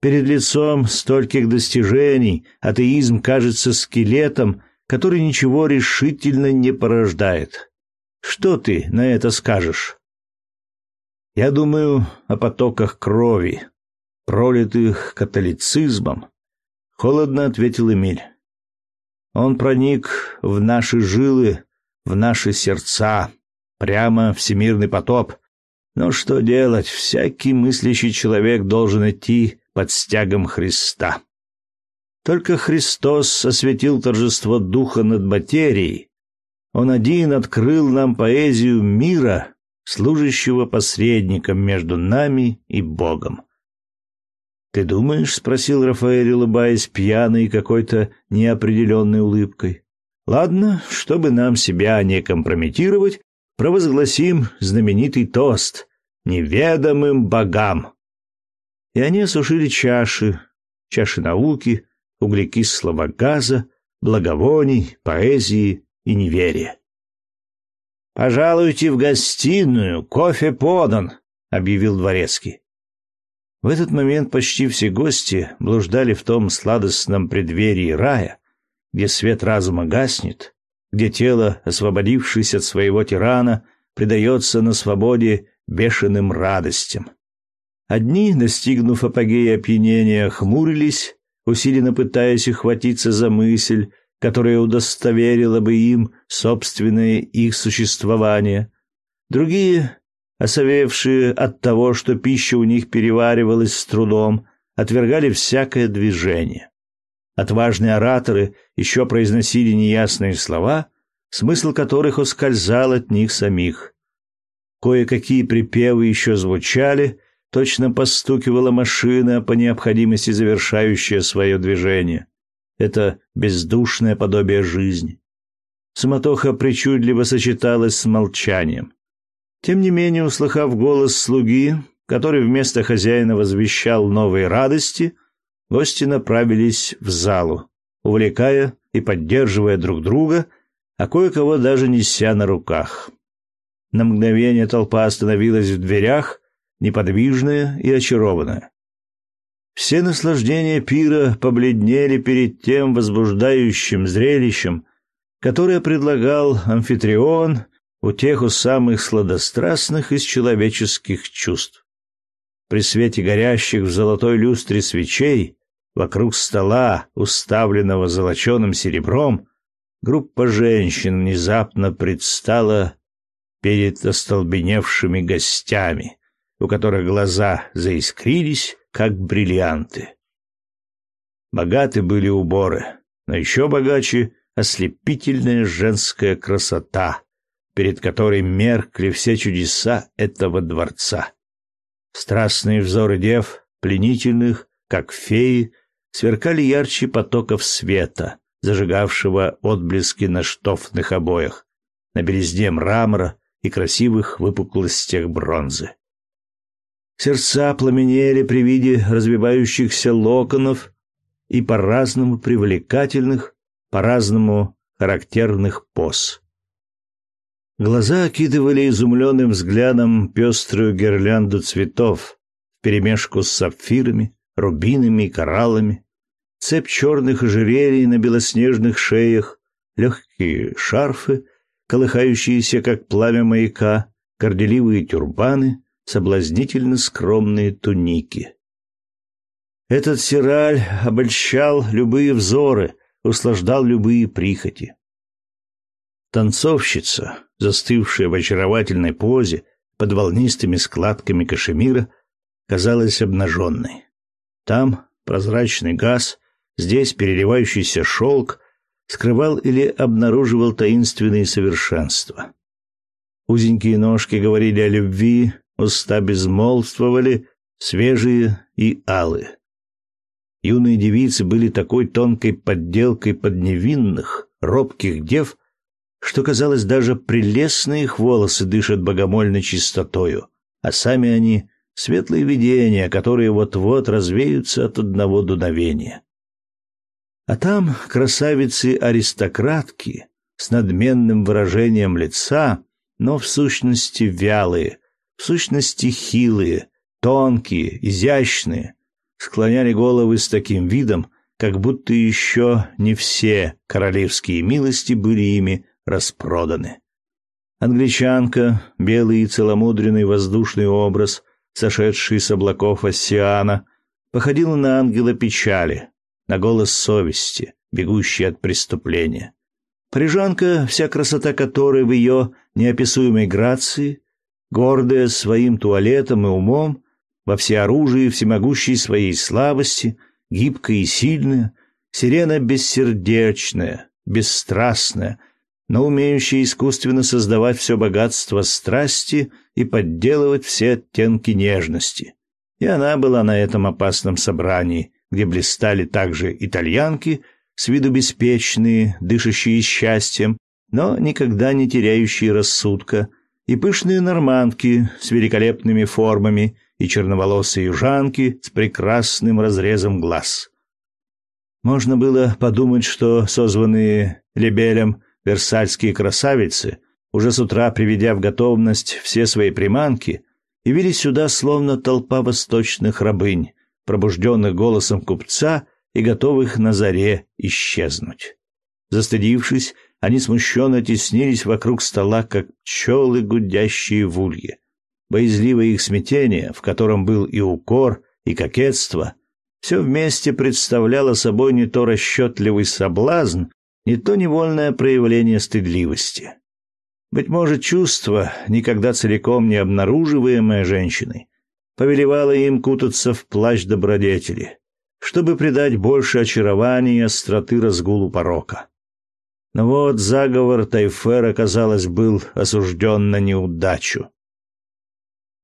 Перед лицом стольких достижений атеизм кажется скелетом, который ничего решительно не порождает. Что ты на это скажешь? Я думаю о потоках крови, пролитых католицизмом, холодно ответил Эмиль. Он проник в наши жилы, в наши сердца, прямо всемирный потоп. Но что делать? Всякий мыслящий человек должен идти под стягом Христа. Только Христос осветил торжество духа над материей. Он один открыл нам поэзию мира, служащего посредником между нами и Богом. «Ты думаешь?» — спросил Рафаэль, улыбаясь пьяной какой-то неопределенной улыбкой. «Ладно, чтобы нам себя не компрометировать, провозгласим знаменитый тост неведомым богам». И они осушили чаши, чаши науки, углекислого газа, благовоний, поэзии и неверия. «Пожалуйте в гостиную, кофе подан», — объявил дворецкий. В этот момент почти все гости блуждали в том сладостном преддверии рая, где свет разума гаснет, где тело, освободившись от своего тирана, предается на свободе бешеным радостям. Одни, достигнув апогея опьянения, хмурились, усиленно пытаясь ухватиться за мысль, которая удостоверила бы им собственное их существование. Другие, осовевшие от того, что пища у них переваривалась с трудом, отвергали всякое движение. Отважные ораторы еще произносили неясные слова, смысл которых ускользал от них самих. Кое-какие припевы еще звучали, точно постукивала машина, по необходимости завершающая свое движение это бездушное подобие жизни. Суматоха причудливо сочеталась с молчанием. Тем не менее, услыхав голос слуги, который вместо хозяина возвещал новые радости, гости направились в залу, увлекая и поддерживая друг друга, а кое-кого даже неся на руках. На мгновение толпа остановилась в дверях, неподвижная и очарованная. Все наслаждения пира побледнели перед тем возбуждающим зрелищем, которое предлагал амфитрион, утеху самых сладострастных из человеческих чувств. При свете горящих в золотой люстре свечей, вокруг стола, уставленного золоченым серебром, группа женщин внезапно предстала перед остолбеневшими гостями, у которых глаза заискрились, как бриллианты. Богаты были уборы, но еще богаче ослепительная женская красота, перед которой меркли все чудеса этого дворца. Страстные взоры дев, пленительных, как феи, сверкали ярче потоков света, зажигавшего отблески на штофных обоях, на белизне мрамора и красивых выпуклостях бронзы. Сердца пламенели при виде развивающихся локонов и по-разному привлекательных, по-разному характерных поз. Глаза окидывали изумленным взглядом пеструю гирлянду цветов вперемешку с сапфирами, рубинами и кораллами, цепь черных ожерелий на белоснежных шеях, легкие шарфы, колыхающиеся, как пламя маяка, горделивые тюрбаны — соблазнительно скромные туники. Этот сираль обольщал любые взоры, услаждал любые прихоти. Танцовщица, застывшая в очаровательной позе под волнистыми складками кашемира, казалась обнаженной. Там прозрачный газ, здесь переливающийся шелк скрывал или обнаруживал таинственные совершенства. Узенькие ножки говорили о любви, уста безмолвствовали, свежие и алые. Юные девицы были такой тонкой подделкой под невинных, робких дев, что, казалось, даже прелестные их волосы дышат богомольной чистотою, а сами они — светлые видения, которые вот-вот развеются от одного дуновения. А там красавицы-аристократки с надменным выражением лица, но в сущности вялые, в сущности хилые, тонкие, изящные, склоняли головы с таким видом, как будто еще не все королевские милости были ими распроданы. Англичанка, белый и целомудренный воздушный образ, сошедший с облаков Оссиана, походила на ангела печали, на голос совести, бегущий от преступления. Парижанка, вся красота которой в ее неописуемой грации, гордая своим туалетом и умом, во всеоружии всемогущей своей слабости, гибкая и сильная, сирена бессердечная, бесстрастная, но умеющая искусственно создавать все богатство страсти и подделывать все оттенки нежности. И она была на этом опасном собрании, где блистали также итальянки, с виду беспечные, дышащие счастьем, но никогда не теряющие рассудка, и пышные нормандки с великолепными формами, и черноволосые южанки с прекрасным разрезом глаз. Можно было подумать, что созванные Лебелем версальские красавицы, уже с утра приведя в готовность все свои приманки, явились сюда словно толпа восточных рабынь, пробужденных голосом купца и готовых на заре исчезнуть. Застыдившись, они смущенно теснились вокруг стола, как пчелы, гудящие в улье. Боязливое их смятение, в котором был и укор, и кокетство, все вместе представляло собой не то расчетливый соблазн, не то невольное проявление стыдливости. Быть может, чувство, никогда целиком не обнаруживаемое женщиной, повелевало им кутаться в плащ добродетели, чтобы придать больше очарования и остроты разгулу порока. Но вот заговор Тайфера, казалось, был осужден на неудачу.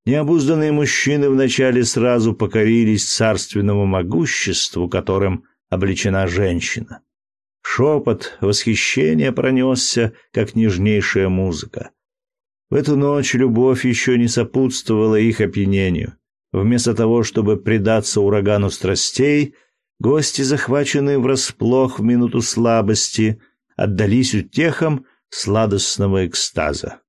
Необузданные мужчины вначале сразу покорились царственному могуществу, которым облечена женщина. Шепот восхищения пронесся, как нежнейшая музыка. В эту ночь любовь еще не сопутствовала их опьянению. Вместо того, чтобы предаться урагану страстей, гости, захваченные врасплох в минуту слабости, отдались утехам сладостного экстаза.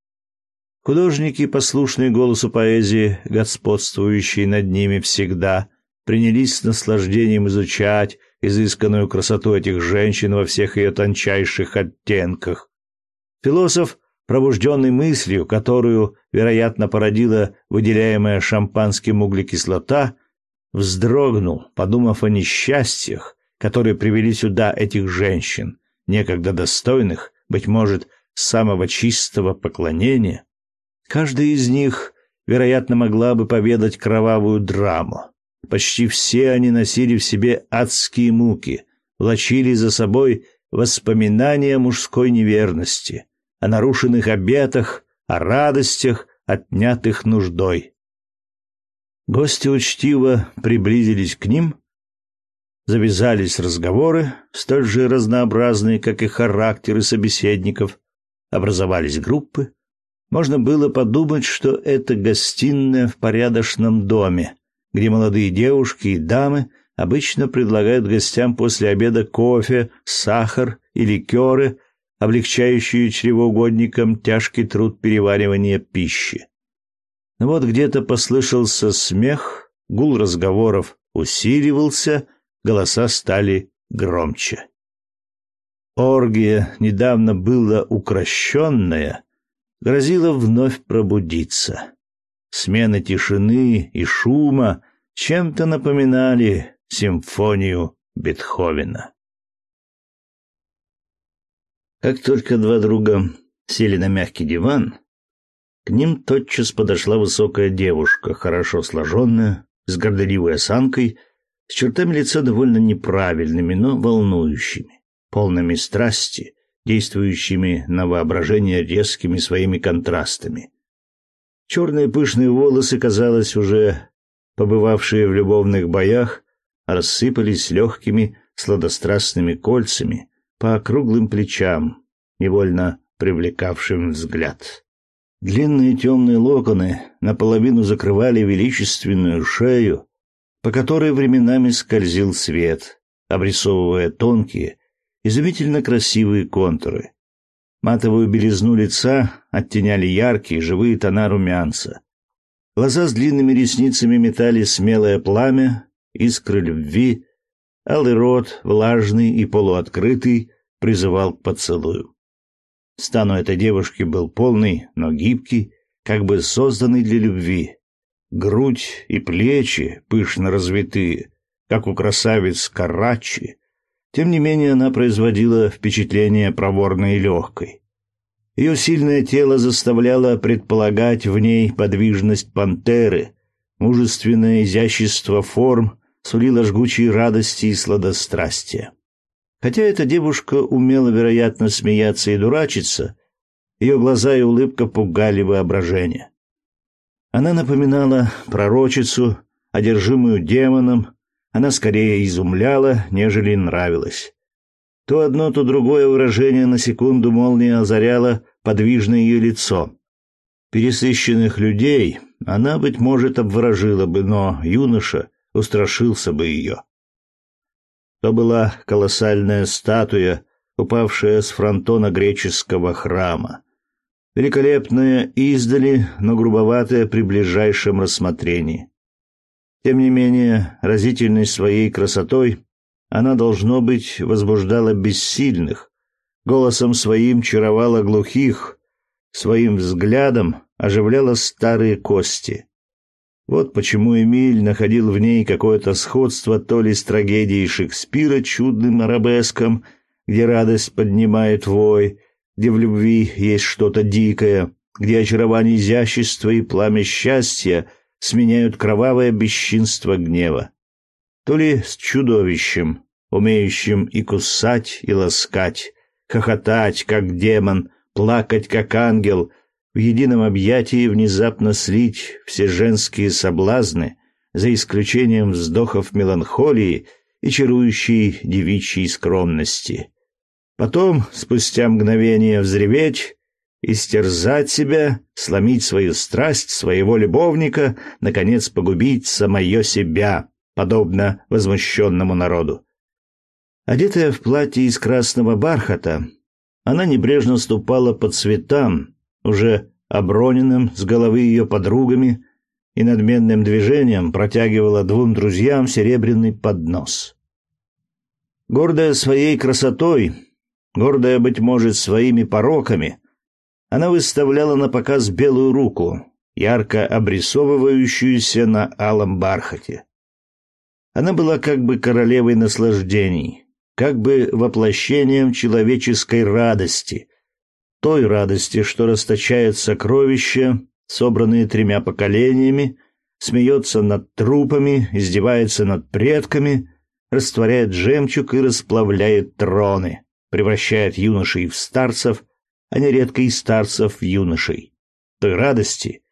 Художники, послушные голосу поэзии, господствующие над ними всегда, принялись с наслаждением изучать изысканную красоту этих женщин во всех ее тончайших оттенках. Философ, пробужденный мыслью, которую, вероятно, породила выделяемая шампанским углекислота, вздрогнул, подумав о несчастьях, которые привели сюда этих женщин, некогда достойных, быть может, самого чистого поклонения. Каждая из них, вероятно, могла бы поведать кровавую драму. Почти все они носили в себе адские муки, влачили за собой воспоминания мужской неверности, о нарушенных обетах, о радостях, отнятых нуждой. Гости учтиво приблизились к ним, завязались разговоры, столь же разнообразные, как и характеры собеседников, образовались группы, можно было подумать, что это гостиная в порядочном доме, где молодые девушки и дамы обычно предлагают гостям после обеда кофе, сахар и ликеры, облегчающие чревоугодникам тяжкий труд переваривания пищи. Но вот где-то послышался смех, гул разговоров усиливался, голоса стали громче. Оргия недавно была укращенная, грозило вновь пробудиться. Смена тишины и шума чем-то напоминали симфонию Бетховена. Как только два друга сели на мягкий диван, к ним тотчас подошла высокая девушка, хорошо сложенная, с горделивой осанкой, с чертами лица довольно неправильными, но волнующими, полными страсти действующими на воображение резкими своими контрастами. Черные пышные волосы, казалось, уже побывавшие в любовных боях, рассыпались легкими сладострастными кольцами по округлым плечам, невольно привлекавшим взгляд. Длинные темные локоны наполовину закрывали величественную шею, по которой временами скользил свет, обрисовывая тонкие, изумительно красивые контуры. Матовую белизну лица оттеняли яркие живые тона румянца. Глаза с длинными ресницами метали смелое пламя, искры любви, алый рот, влажный и полуоткрытый, призывал к поцелую. Стан у этой девушки был полный, но гибкий, как бы созданный для любви. Грудь и плечи пышно развитые, как у красавиц Карачи. Тем не менее, она производила впечатление проворной и легкой. Ее сильное тело заставляло предполагать в ней подвижность пантеры, мужественное изящество форм сулило жгучие радости и сладострастия. Хотя эта девушка умела, вероятно, смеяться и дурачиться, ее глаза и улыбка пугали воображение. Она напоминала пророчицу, одержимую демоном, она скорее изумляла, нежели нравилась. То одно, то другое выражение на секунду молнии озаряло подвижное ее лицо. Пересыщенных людей она, быть может, обворожила бы, но юноша устрашился бы ее. То была колоссальная статуя, упавшая с фронтона греческого храма. Великолепная издали, но грубоватая при ближайшем рассмотрении. Тем не менее, разительной своей красотой она, должно быть, возбуждала бессильных, голосом своим чаровала глухих, своим взглядом оживляла старые кости. Вот почему Эмиль находил в ней какое-то сходство то ли с трагедией Шекспира чудным арабеском, где радость поднимает вой, где в любви есть что-то дикое, где очарование изящества и пламя счастья сменяют кровавое бесчинство гнева. То ли с чудовищем, умеющим и кусать, и ласкать, хохотать, как демон, плакать, как ангел — в едином объятии внезапно слить все женские соблазны, за исключением вздохов меланхолии и чарующей девичьей скромности. Потом, спустя мгновение, взреветь, истерзать себя, сломить свою страсть, своего любовника, наконец погубить самое себя, подобно возмущенному народу. Одетая в платье из красного бархата, она небрежно ступала по цветам, уже оброненным с головы ее подругами, и надменным движением протягивала двум друзьям серебряный поднос. Гордая своей красотой, гордая, быть может, своими пороками, она выставляла на показ белую руку, ярко обрисовывающуюся на алом бархате. Она была как бы королевой наслаждений, как бы воплощением человеческой радости, той радости, что расточает сокровища, собранные тремя поколениями, смеется над трупами, издевается над предками, растворяет жемчуг и расплавляет троны, превращает юношей в старцев, а нередко и старцев в юношей. Той радости,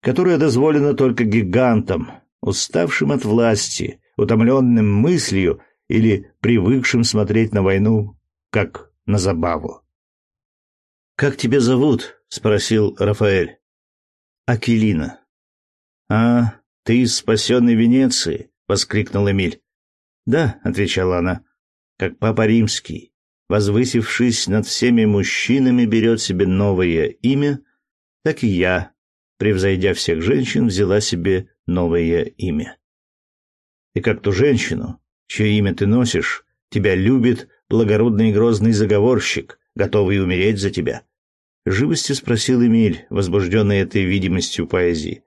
которая дозволена только гигантам, уставшим от власти, утомленным мыслью или привыкшим смотреть на войну как на забаву. «Как тебя зовут?» — спросил Рафаэль. «Акелина». «А, ты из спасенной Венеции?» — воскликнул Эмиль. «Да», — отвечала она, — «как папа римский, возвысившись над всеми мужчинами, берет себе новое имя, так и я, превзойдя всех женщин, взяла себе новое имя. И как ту женщину, чье имя ты носишь, тебя любит благородный и грозный заговорщик, готовый умереть за тебя. Живостью спросил Эмиль, возбужденный этой видимостью поэзии.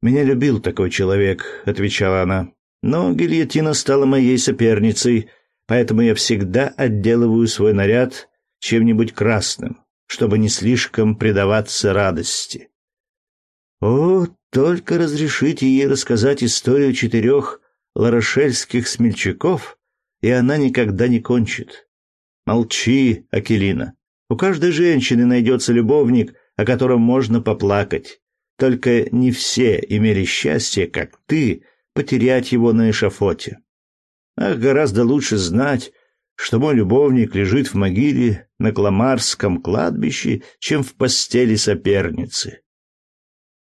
«Меня любил такой человек», — отвечала она. «Но гильотина стала моей соперницей, поэтому я всегда отделываю свой наряд чем-нибудь красным, чтобы не слишком предаваться радости». «О, только разрешите ей рассказать историю четырех ларошельских смельчаков, и она никогда не кончит. Молчи, Акелина. У каждой женщины найдется любовник, о котором можно поплакать. Только не все имели счастье, как ты, потерять его на эшафоте. Ах, гораздо лучше знать, что мой любовник лежит в могиле на Кламарском кладбище, чем в постели соперницы.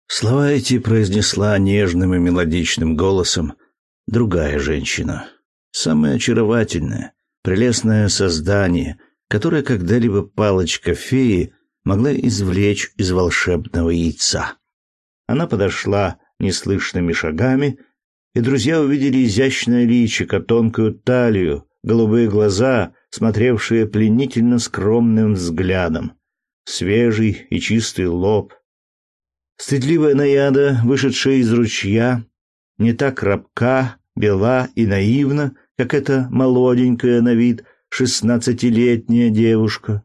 Слова эти произнесла нежным и мелодичным голосом другая женщина, самая очаровательная, прелестное создание — которое когда-либо палочка феи могла извлечь из волшебного яйца. Она подошла неслышными шагами, и друзья увидели изящное личико, тонкую талию, голубые глаза, смотревшие пленительно скромным взглядом, свежий и чистый лоб. Стыдливая наяда, вышедшая из ручья, не так рабка, бела и наивна, как эта молоденькая на вид шестнадцатилетняя девушка,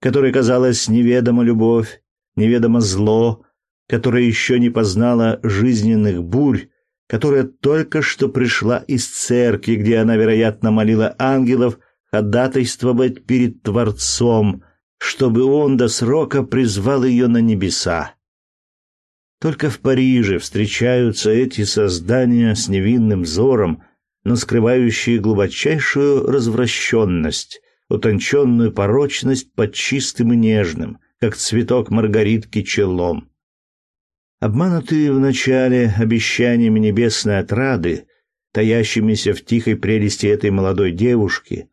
которой казалась неведома любовь, неведомо зло, которая еще не познала жизненных бурь, которая только что пришла из церкви, где она, вероятно, молила ангелов ходатайствовать перед Творцом, чтобы он до срока призвал ее на небеса. Только в Париже встречаются эти создания с невинным взором, но скрывающие глубочайшую развращенность, утонченную порочность под чистым и нежным, как цветок маргаритки челом. Обманутые вначале обещаниями небесной отрады, таящимися в тихой прелести этой молодой девушки,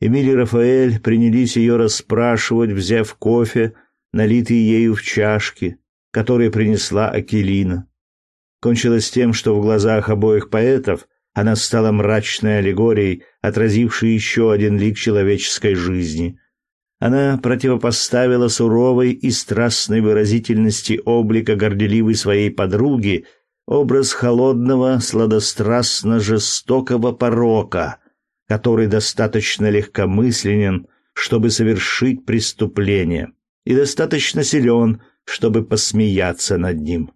Эмиль Рафаэль принялись ее расспрашивать, взяв кофе, налитый ею в чашки, которые принесла Акелина. Кончилось тем, что в глазах обоих поэтов она стала мрачной аллегорией, отразившей еще один лик человеческой жизни — она противопоставила суровой и страстной выразительности облика горделивой своей подруги образ холодного, сладострастно жестокого порока, который достаточно легкомысленен, чтобы совершить преступление, и достаточно силен, чтобы посмеяться над ним.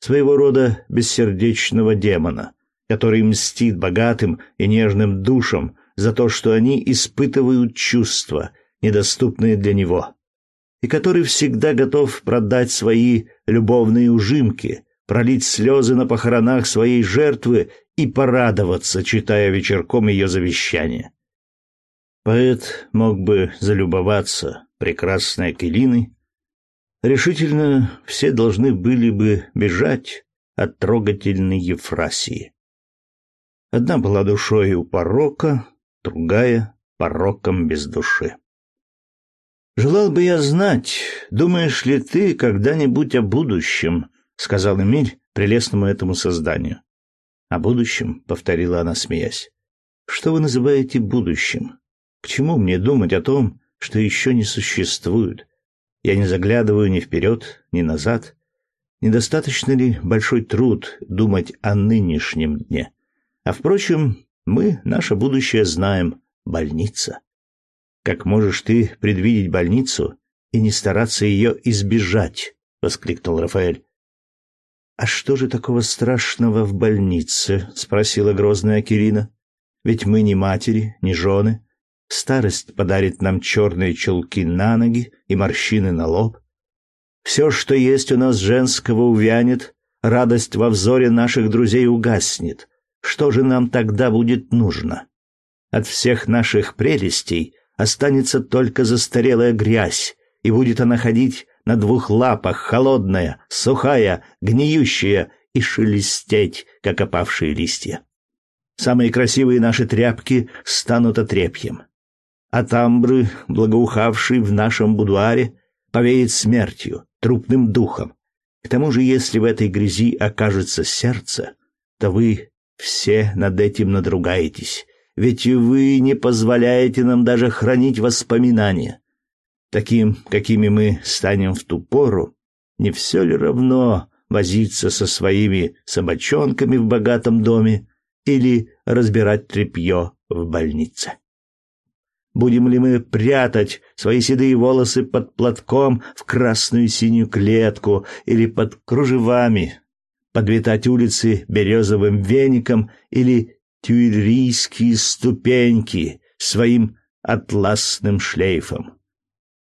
Своего рода бессердечного демона, который мстит богатым и нежным душам за то, что они испытывают чувства – недоступные для него, и который всегда готов продать свои любовные ужимки, пролить слезы на похоронах своей жертвы и порадоваться, читая вечерком ее завещание. Поэт мог бы залюбоваться прекрасной Келиной. Решительно все должны были бы бежать от трогательной Ефрасии. Одна была душой у порока, другая — пороком без души. «Желал бы я знать, думаешь ли ты когда-нибудь о будущем?» — сказал Эмиль прелестному этому созданию. «О будущем?» — повторила она, смеясь. «Что вы называете будущим? К чему мне думать о том, что еще не существует? Я не заглядываю ни вперед, ни назад. Недостаточно ли большой труд думать о нынешнем дне? А, впрочем, мы наше будущее знаем — больница». Как можешь ты предвидеть больницу и не стараться ее избежать? воскликнул Рафаэль. А что же такого страшного в больнице? спросила грозная Кирина. Ведь мы не матери, не жены. Старость подарит нам черные чулки на ноги и морщины на лоб. Все, что есть у нас женского, увянет, радость во взоре наших друзей угаснет. Что же нам тогда будет нужно? От всех наших прелестей останется только застарелая грязь, и будет она ходить на двух лапах, холодная, сухая, гниющая и шелестеть, как опавшие листья. Самые красивые наши тряпки станут отрепьем. А тамбры, благоухавший в нашем будуаре, повеет смертью, трупным духом. К тому же, если в этой грязи окажется сердце, то вы все над этим надругаетесь, ведь вы не позволяете нам даже хранить воспоминания. Таким, какими мы станем в ту пору, не все ли равно возиться со своими собачонками в богатом доме или разбирать тряпье в больнице? Будем ли мы прятать свои седые волосы под платком в красную синюю клетку или под кружевами, подветать улицы березовым веником или тюильрийские ступеньки своим атласным шлейфом.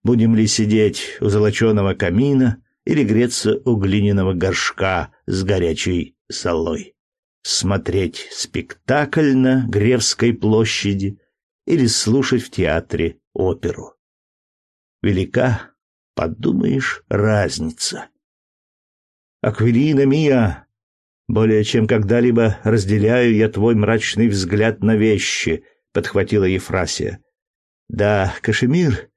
Будем ли сидеть у золоченого камина или греться у глиняного горшка с горячей солой? Смотреть спектакль на Гревской площади или слушать в театре оперу? Велика, подумаешь, разница. Аквилина Мия, более чем когда-либо разделяю я твой мрачный взгляд на вещи, подхватила Ефрасия. Да, кашемир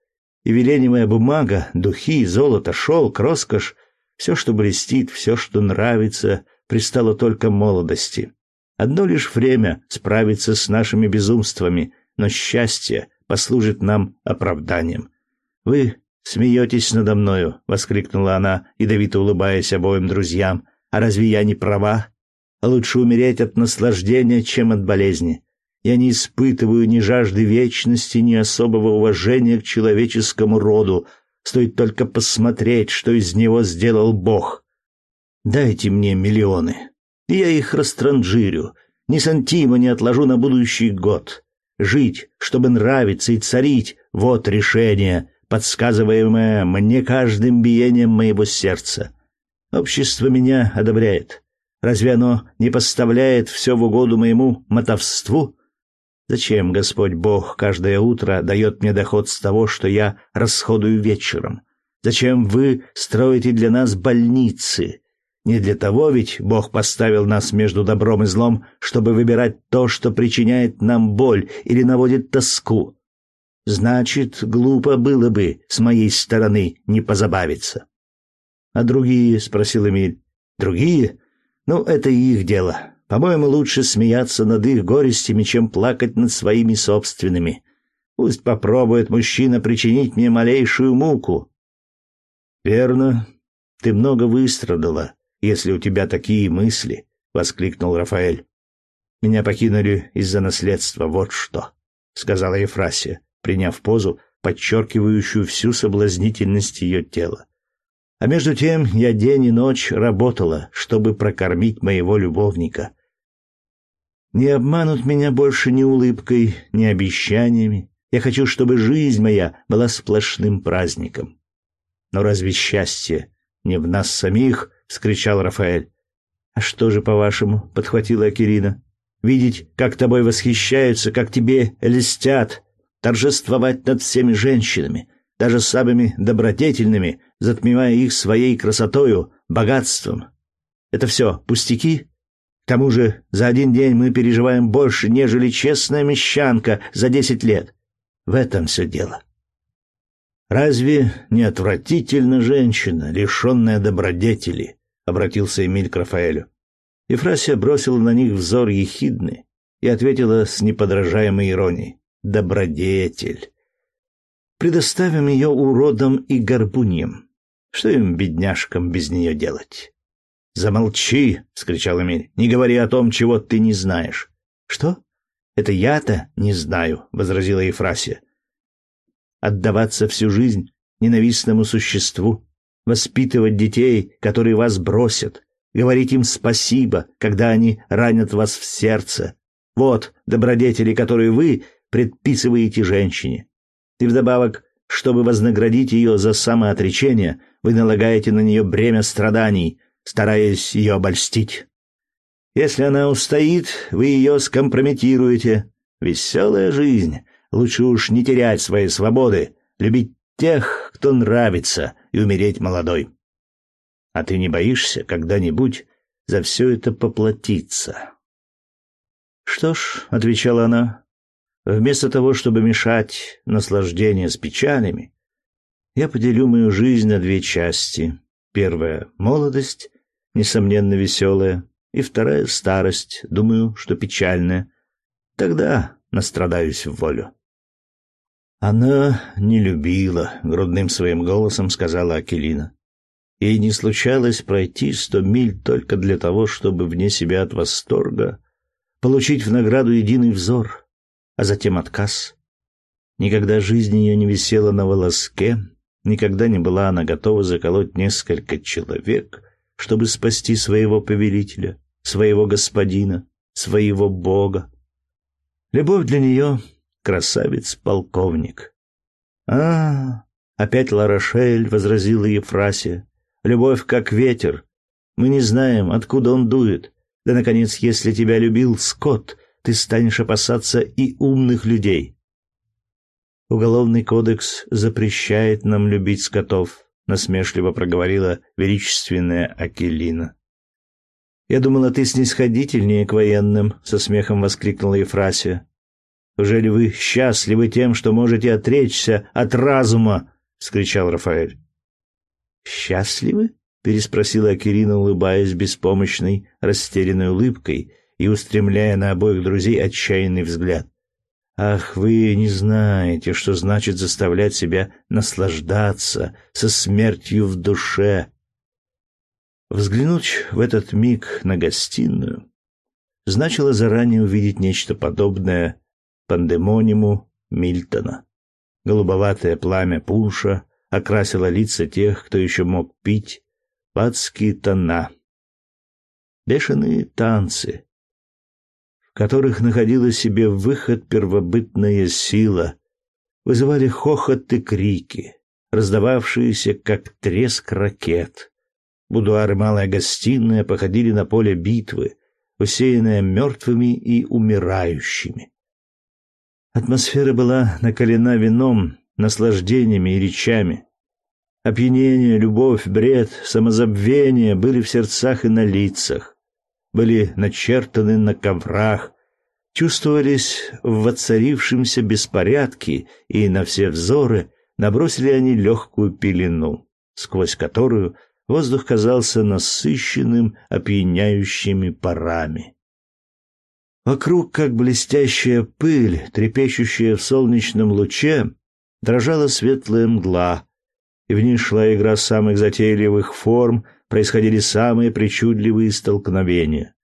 и веленевая бумага, духи, золото, шелк, роскошь, все, что блестит, все, что нравится, пристало только молодости. Одно лишь время справиться с нашими безумствами, но счастье послужит нам оправданием. Вы смеетесь надо мною, воскликнула она, ядовито улыбаясь обоим друзьям. А разве я не права? Лучше умереть от наслаждения, чем от болезни. Я не испытываю ни жажды вечности, ни особого уважения к человеческому роду. Стоит только посмотреть, что из него сделал Бог. Дайте мне миллионы, и я их растранжирю. Ни сантима не отложу на будущий год. Жить, чтобы нравиться и царить — вот решение, подсказываемое мне каждым биением моего сердца. Общество меня одобряет. Разве оно не поставляет все в угоду моему мотовству? Зачем Господь Бог каждое утро дает мне доход с того, что я расходую вечером? Зачем вы строите для нас больницы? Не для того ведь Бог поставил нас между добром и злом, чтобы выбирать то, что причиняет нам боль или наводит тоску. Значит, глупо было бы с моей стороны не позабавиться. А другие, спросил Эмиль. Другие? Ну, это их дело. По-моему, лучше смеяться над их горестями, чем плакать над своими собственными. Пусть попробует мужчина причинить мне малейшую муку. Верно. Ты много выстрадала, если у тебя такие мысли, воскликнул Рафаэль. Меня покинули из-за наследства, вот что, сказала Ефрасия, приняв позу, подчеркивающую всю соблазнительность ее тела. А между тем я день и ночь работала, чтобы прокормить моего любовника. Не обманут меня больше ни улыбкой, ни обещаниями. Я хочу, чтобы жизнь моя была сплошным праздником. Но разве счастье не в нас самих? Вскричал Рафаэль. А что же, по-вашему, подхватила Акирина. Видеть, как тобой восхищаются, как тебе льстят, торжествовать над всеми женщинами, даже самыми добродетельными, затмевая их своей красотою, богатством. Это все пустяки? К тому же за один день мы переживаем больше, нежели честная мещанка за десять лет. В этом все дело. Разве не отвратительна женщина, лишенная добродетели? Обратился Эмиль к Рафаэлю. Ефрасия бросила на них взор ехидный и ответила с неподражаемой иронией: "Добродетель. Предоставим ее уродам и горбуньям. Что им бедняжкам без нее делать?" «Замолчи!» — вскричал Эмиль. «Не говори о том, чего ты не знаешь». «Что? Это я-то не знаю», — возразила Ефрасия. «Отдаваться всю жизнь ненавистному существу, воспитывать детей, которые вас бросят, говорить им спасибо, когда они ранят вас в сердце. Вот добродетели, которые вы предписываете женщине. И вдобавок, чтобы вознаградить ее за самоотречение, вы налагаете на нее бремя страданий, стараясь ее обольстить. Если она устоит, вы ее скомпрометируете. Веселая жизнь. Лучше уж не терять своей свободы, любить тех, кто нравится, и умереть молодой. А ты не боишься когда-нибудь за все это поплатиться? Что ж, отвечала она, вместо того, чтобы мешать наслаждение с печалями, я поделю мою жизнь на две части. Первая молодость, несомненно веселая, и вторая старость, думаю, что печальная. Тогда настрадаюсь в волю. Она не любила, грудным своим голосом сказала Акелина. Ей не случалось пройти сто миль только для того, чтобы вне себя от восторга получить в награду единый взор, а затем отказ. Никогда жизнь ее не висела на волоске, никогда не была она готова заколоть несколько человек, чтобы спасти своего повелителя, своего господина, своего бога. Любовь для нее — красавец-полковник. А, опять Ларошель, — возразила Ефрасия, — любовь как ветер. Мы не знаем, откуда он дует. Да, наконец, если тебя любил Скотт, ты станешь опасаться и умных людей. Уголовный кодекс запрещает нам любить скотов, насмешливо проговорила величественная Акелина. Я думала, ты снисходительнее к военным, со смехом воскликнула Ефрасия. Уже ли вы счастливы тем, что можете отречься от разума? вскричал Рафаэль. Счастливы? переспросила Акирина, улыбаясь беспомощной, растерянной улыбкой, и устремляя на обоих друзей отчаянный взгляд. Ах, вы не знаете, что значит заставлять себя наслаждаться со смертью в душе. Взглянуть в этот миг на гостиную значило заранее увидеть нечто подобное пандемониму Мильтона. Голубоватое пламя пуша окрасило лица тех, кто еще мог пить, в адские тона. Бешеные танцы, в которых находила себе выход первобытная сила, вызывали хохот и крики, раздававшиеся как треск ракет. Будуары малая гостиная походили на поле битвы, усеянное мертвыми и умирающими. Атмосфера была накалена вином, наслаждениями и речами. Опьянение, любовь, бред, самозабвение были в сердцах и на лицах, были начертаны на коврах, чувствовались в воцарившемся беспорядке, и на все взоры набросили они легкую пелену, сквозь которую воздух казался насыщенным опьяняющими парами. Вокруг, как блестящая пыль, трепещущая в солнечном луче, дрожала светлая мгла, и в ней шла игра самых затейливых форм, происходили самые причудливые столкновения.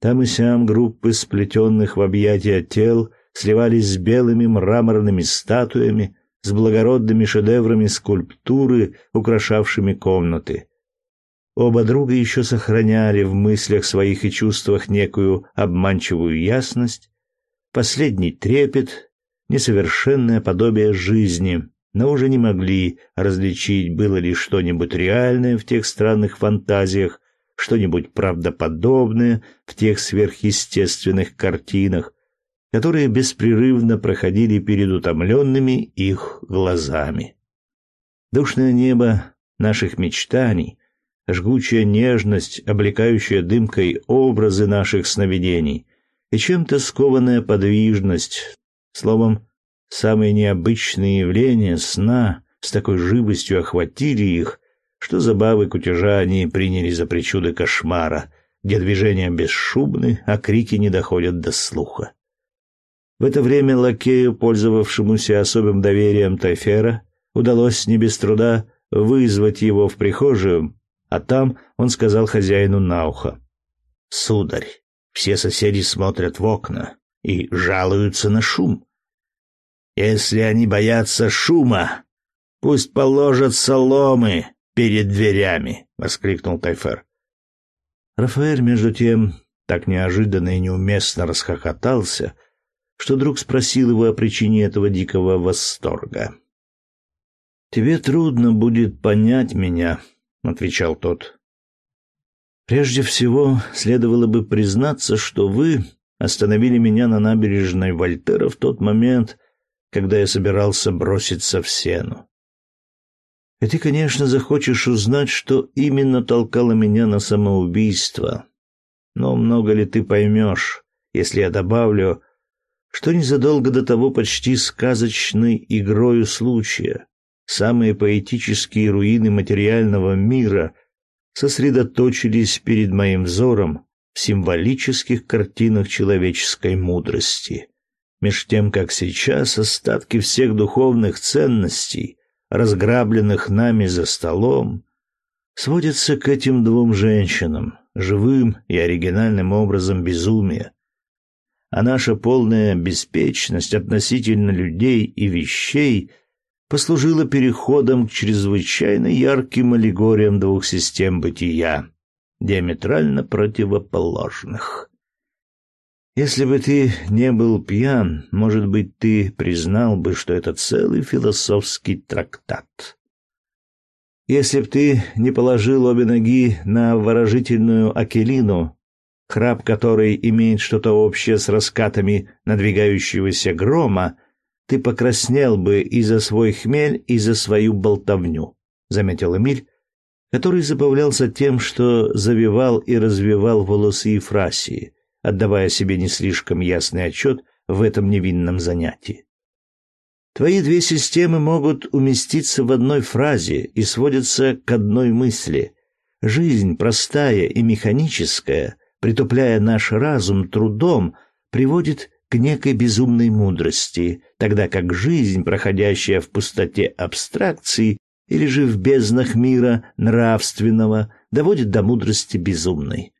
Там и сям группы сплетенных в объятия тел сливались с белыми мраморными статуями, с благородными шедеврами скульптуры, украшавшими комнаты. Оба друга еще сохраняли в мыслях своих и чувствах некую обманчивую ясность, последний трепет, несовершенное подобие жизни, но уже не могли различить, было ли что-нибудь реальное в тех странных фантазиях, что-нибудь правдоподобное в тех сверхъестественных картинах, которые беспрерывно проходили перед утомленными их глазами. Душное небо наших мечтаний, жгучая нежность, облекающая дымкой образы наших сновидений, и чем-то скованная подвижность, словом, самые необычные явления сна с такой живостью охватили их, что забавы кутежа они приняли за причуды кошмара, где движения бесшумны, а крики не доходят до слуха. В это время лакею, пользовавшемуся особым доверием Тайфера, удалось не без труда вызвать его в прихожую, а там он сказал хозяину на ухо. «Сударь, все соседи смотрят в окна и жалуются на шум. Если они боятся шума, пусть положат соломы перед дверями», — воскликнул Тайфер. Рафаэль, между тем, так неожиданно и неуместно расхохотался — что друг спросил его о причине этого дикого восторга. «Тебе трудно будет понять меня», — отвечал тот. «Прежде всего, следовало бы признаться, что вы остановили меня на набережной Вольтера в тот момент, когда я собирался броситься в сену. И ты, конечно, захочешь узнать, что именно толкало меня на самоубийство. Но много ли ты поймешь, если я добавлю, что незадолго до того почти сказочной игрою случая самые поэтические руины материального мира сосредоточились перед моим взором в символических картинах человеческой мудрости, меж тем как сейчас остатки всех духовных ценностей, разграбленных нами за столом, сводятся к этим двум женщинам, живым и оригинальным образом безумия, а наша полная беспечность относительно людей и вещей послужила переходом к чрезвычайно ярким аллегориям двух систем бытия, диаметрально противоположных. Если бы ты не был пьян, может быть, ты признал бы, что это целый философский трактат. Если б ты не положил обе ноги на выражительную акелину, храп которой имеет что-то общее с раскатами надвигающегося грома, ты покраснел бы и за свой хмель, и за свою болтовню, заметил Эмиль, который забавлялся тем, что завивал и развивал волосы Ефрасии, отдавая себе не слишком ясный отчет в этом невинном занятии. Твои две системы могут уместиться в одной фразе и сводятся к одной мысли. Жизнь простая и механическая притупляя наш разум трудом, приводит к некой безумной мудрости, тогда как жизнь, проходящая в пустоте абстракций или же в безднах мира нравственного, доводит до мудрости безумной.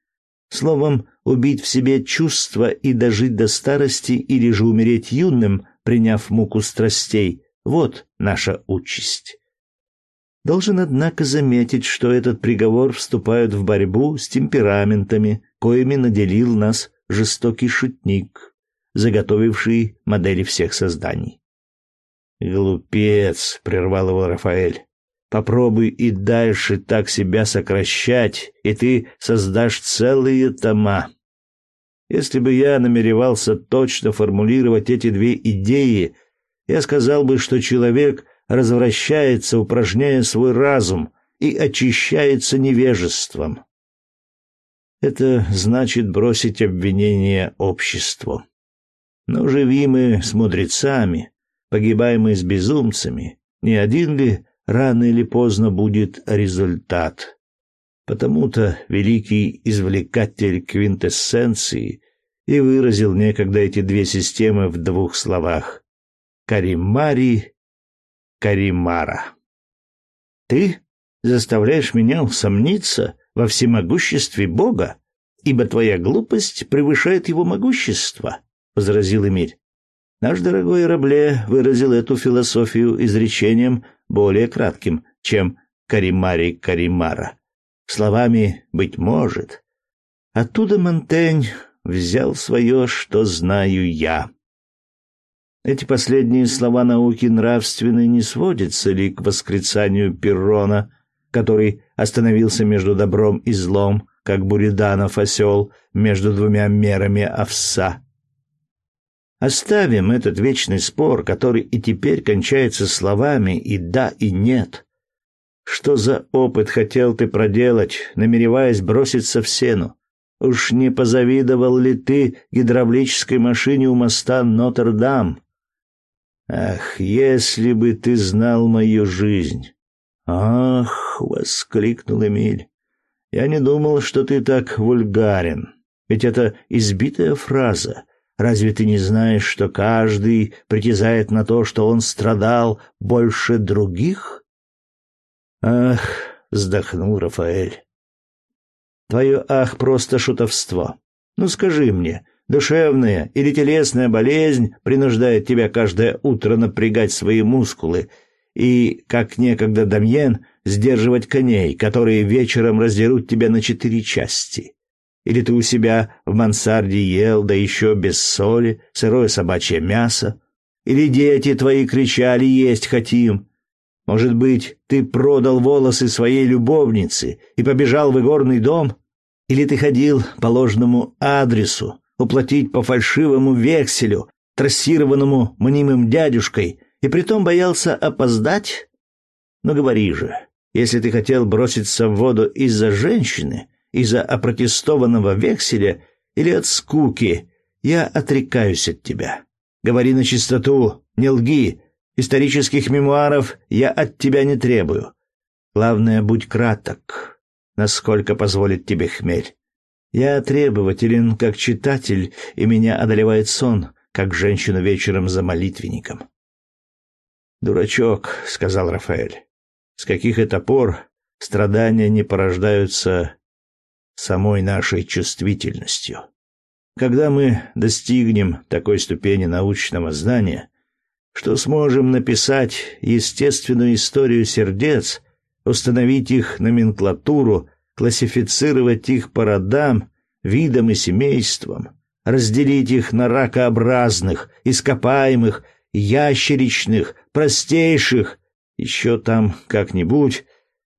Словом, убить в себе чувства и дожить до старости или же умереть юным, приняв муку страстей, вот наша участь. Должен, однако, заметить, что этот приговор вступает в борьбу с темпераментами, коими наделил нас жестокий шутник, заготовивший модели всех созданий. «Глупец!» — прервал его Рафаэль. «Попробуй и дальше так себя сокращать, и ты создашь целые тома. Если бы я намеревался точно формулировать эти две идеи, я сказал бы, что человек развращается, упражняя свой разум, и очищается невежеством. Это значит бросить обвинение обществу. Но живи мы с мудрецами, погибаем мы с безумцами, не один ли рано или поздно будет результат. Потому-то великий извлекатель квинтэссенции и выразил некогда эти две системы в двух словах. Каримари, Каримара. Ты заставляешь меня усомниться во всемогуществе Бога, ибо твоя глупость превышает его могущество, — возразил Эмиль. Наш дорогой Рабле выразил эту философию изречением более кратким, чем «Каримари Каримара». Словами «быть может». Оттуда Монтень взял свое, что знаю я. Эти последние слова науки нравственной не сводятся ли к восклицанию Перрона, который остановился между добром и злом, как Буриданов осел между двумя мерами овса. Оставим этот вечный спор, который и теперь кончается словами и да, и нет. Что за опыт хотел ты проделать, намереваясь броситься в сену? Уж не позавидовал ли ты гидравлической машине у моста Нотр-Дам? Ах, если бы ты знал мою жизнь! Ах, воскликнул Эмиль. Я не думал, что ты так вульгарен. Ведь это избитая фраза, Разве ты не знаешь, что каждый притязает на то, что он страдал больше других? Ах, вздохнул Рафаэль. Твое ах просто шутовство. Ну скажи мне, душевная или телесная болезнь принуждает тебя каждое утро напрягать свои мускулы и, как некогда Дамьен, сдерживать коней, которые вечером раздерут тебя на четыре части. Или ты у себя в мансарде ел, да еще без соли, сырое собачье мясо? Или дети твои кричали «есть хотим»? Может быть, ты продал волосы своей любовнице и побежал в игорный дом? Или ты ходил по ложному адресу, уплатить по фальшивому векселю, трассированному мнимым дядюшкой, и притом боялся опоздать? Ну говори же, если ты хотел броситься в воду из-за женщины, из-за опротестованного векселя или от скуки, я отрекаюсь от тебя. Говори на чистоту, не лги. Исторических мемуаров я от тебя не требую. Главное, будь краток, насколько позволит тебе хмель. Я требователен, как читатель, и меня одолевает сон, как женщину вечером за молитвенником. «Дурачок», — сказал Рафаэль, — «с каких это пор страдания не порождаются самой нашей чувствительностью. Когда мы достигнем такой ступени научного знания, что сможем написать естественную историю сердец, установить их номенклатуру, классифицировать их по родам, видам и семействам, разделить их на ракообразных, ископаемых, ящеричных, простейших, еще там как-нибудь,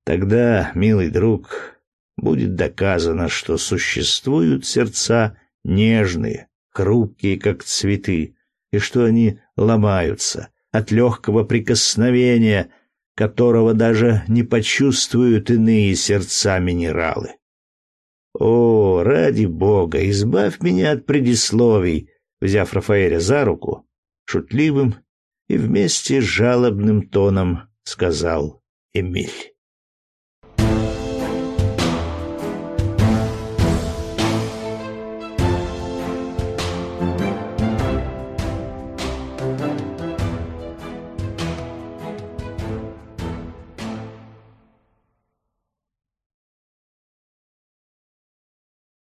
тогда, милый друг, будет доказано, что существуют сердца нежные, хрупкие, как цветы, и что они ломаются от легкого прикосновения, которого даже не почувствуют иные сердца минералы. О, ради бога, избавь меня от предисловий, взяв Рафаэля за руку, шутливым и вместе с жалобным тоном сказал Эмиль.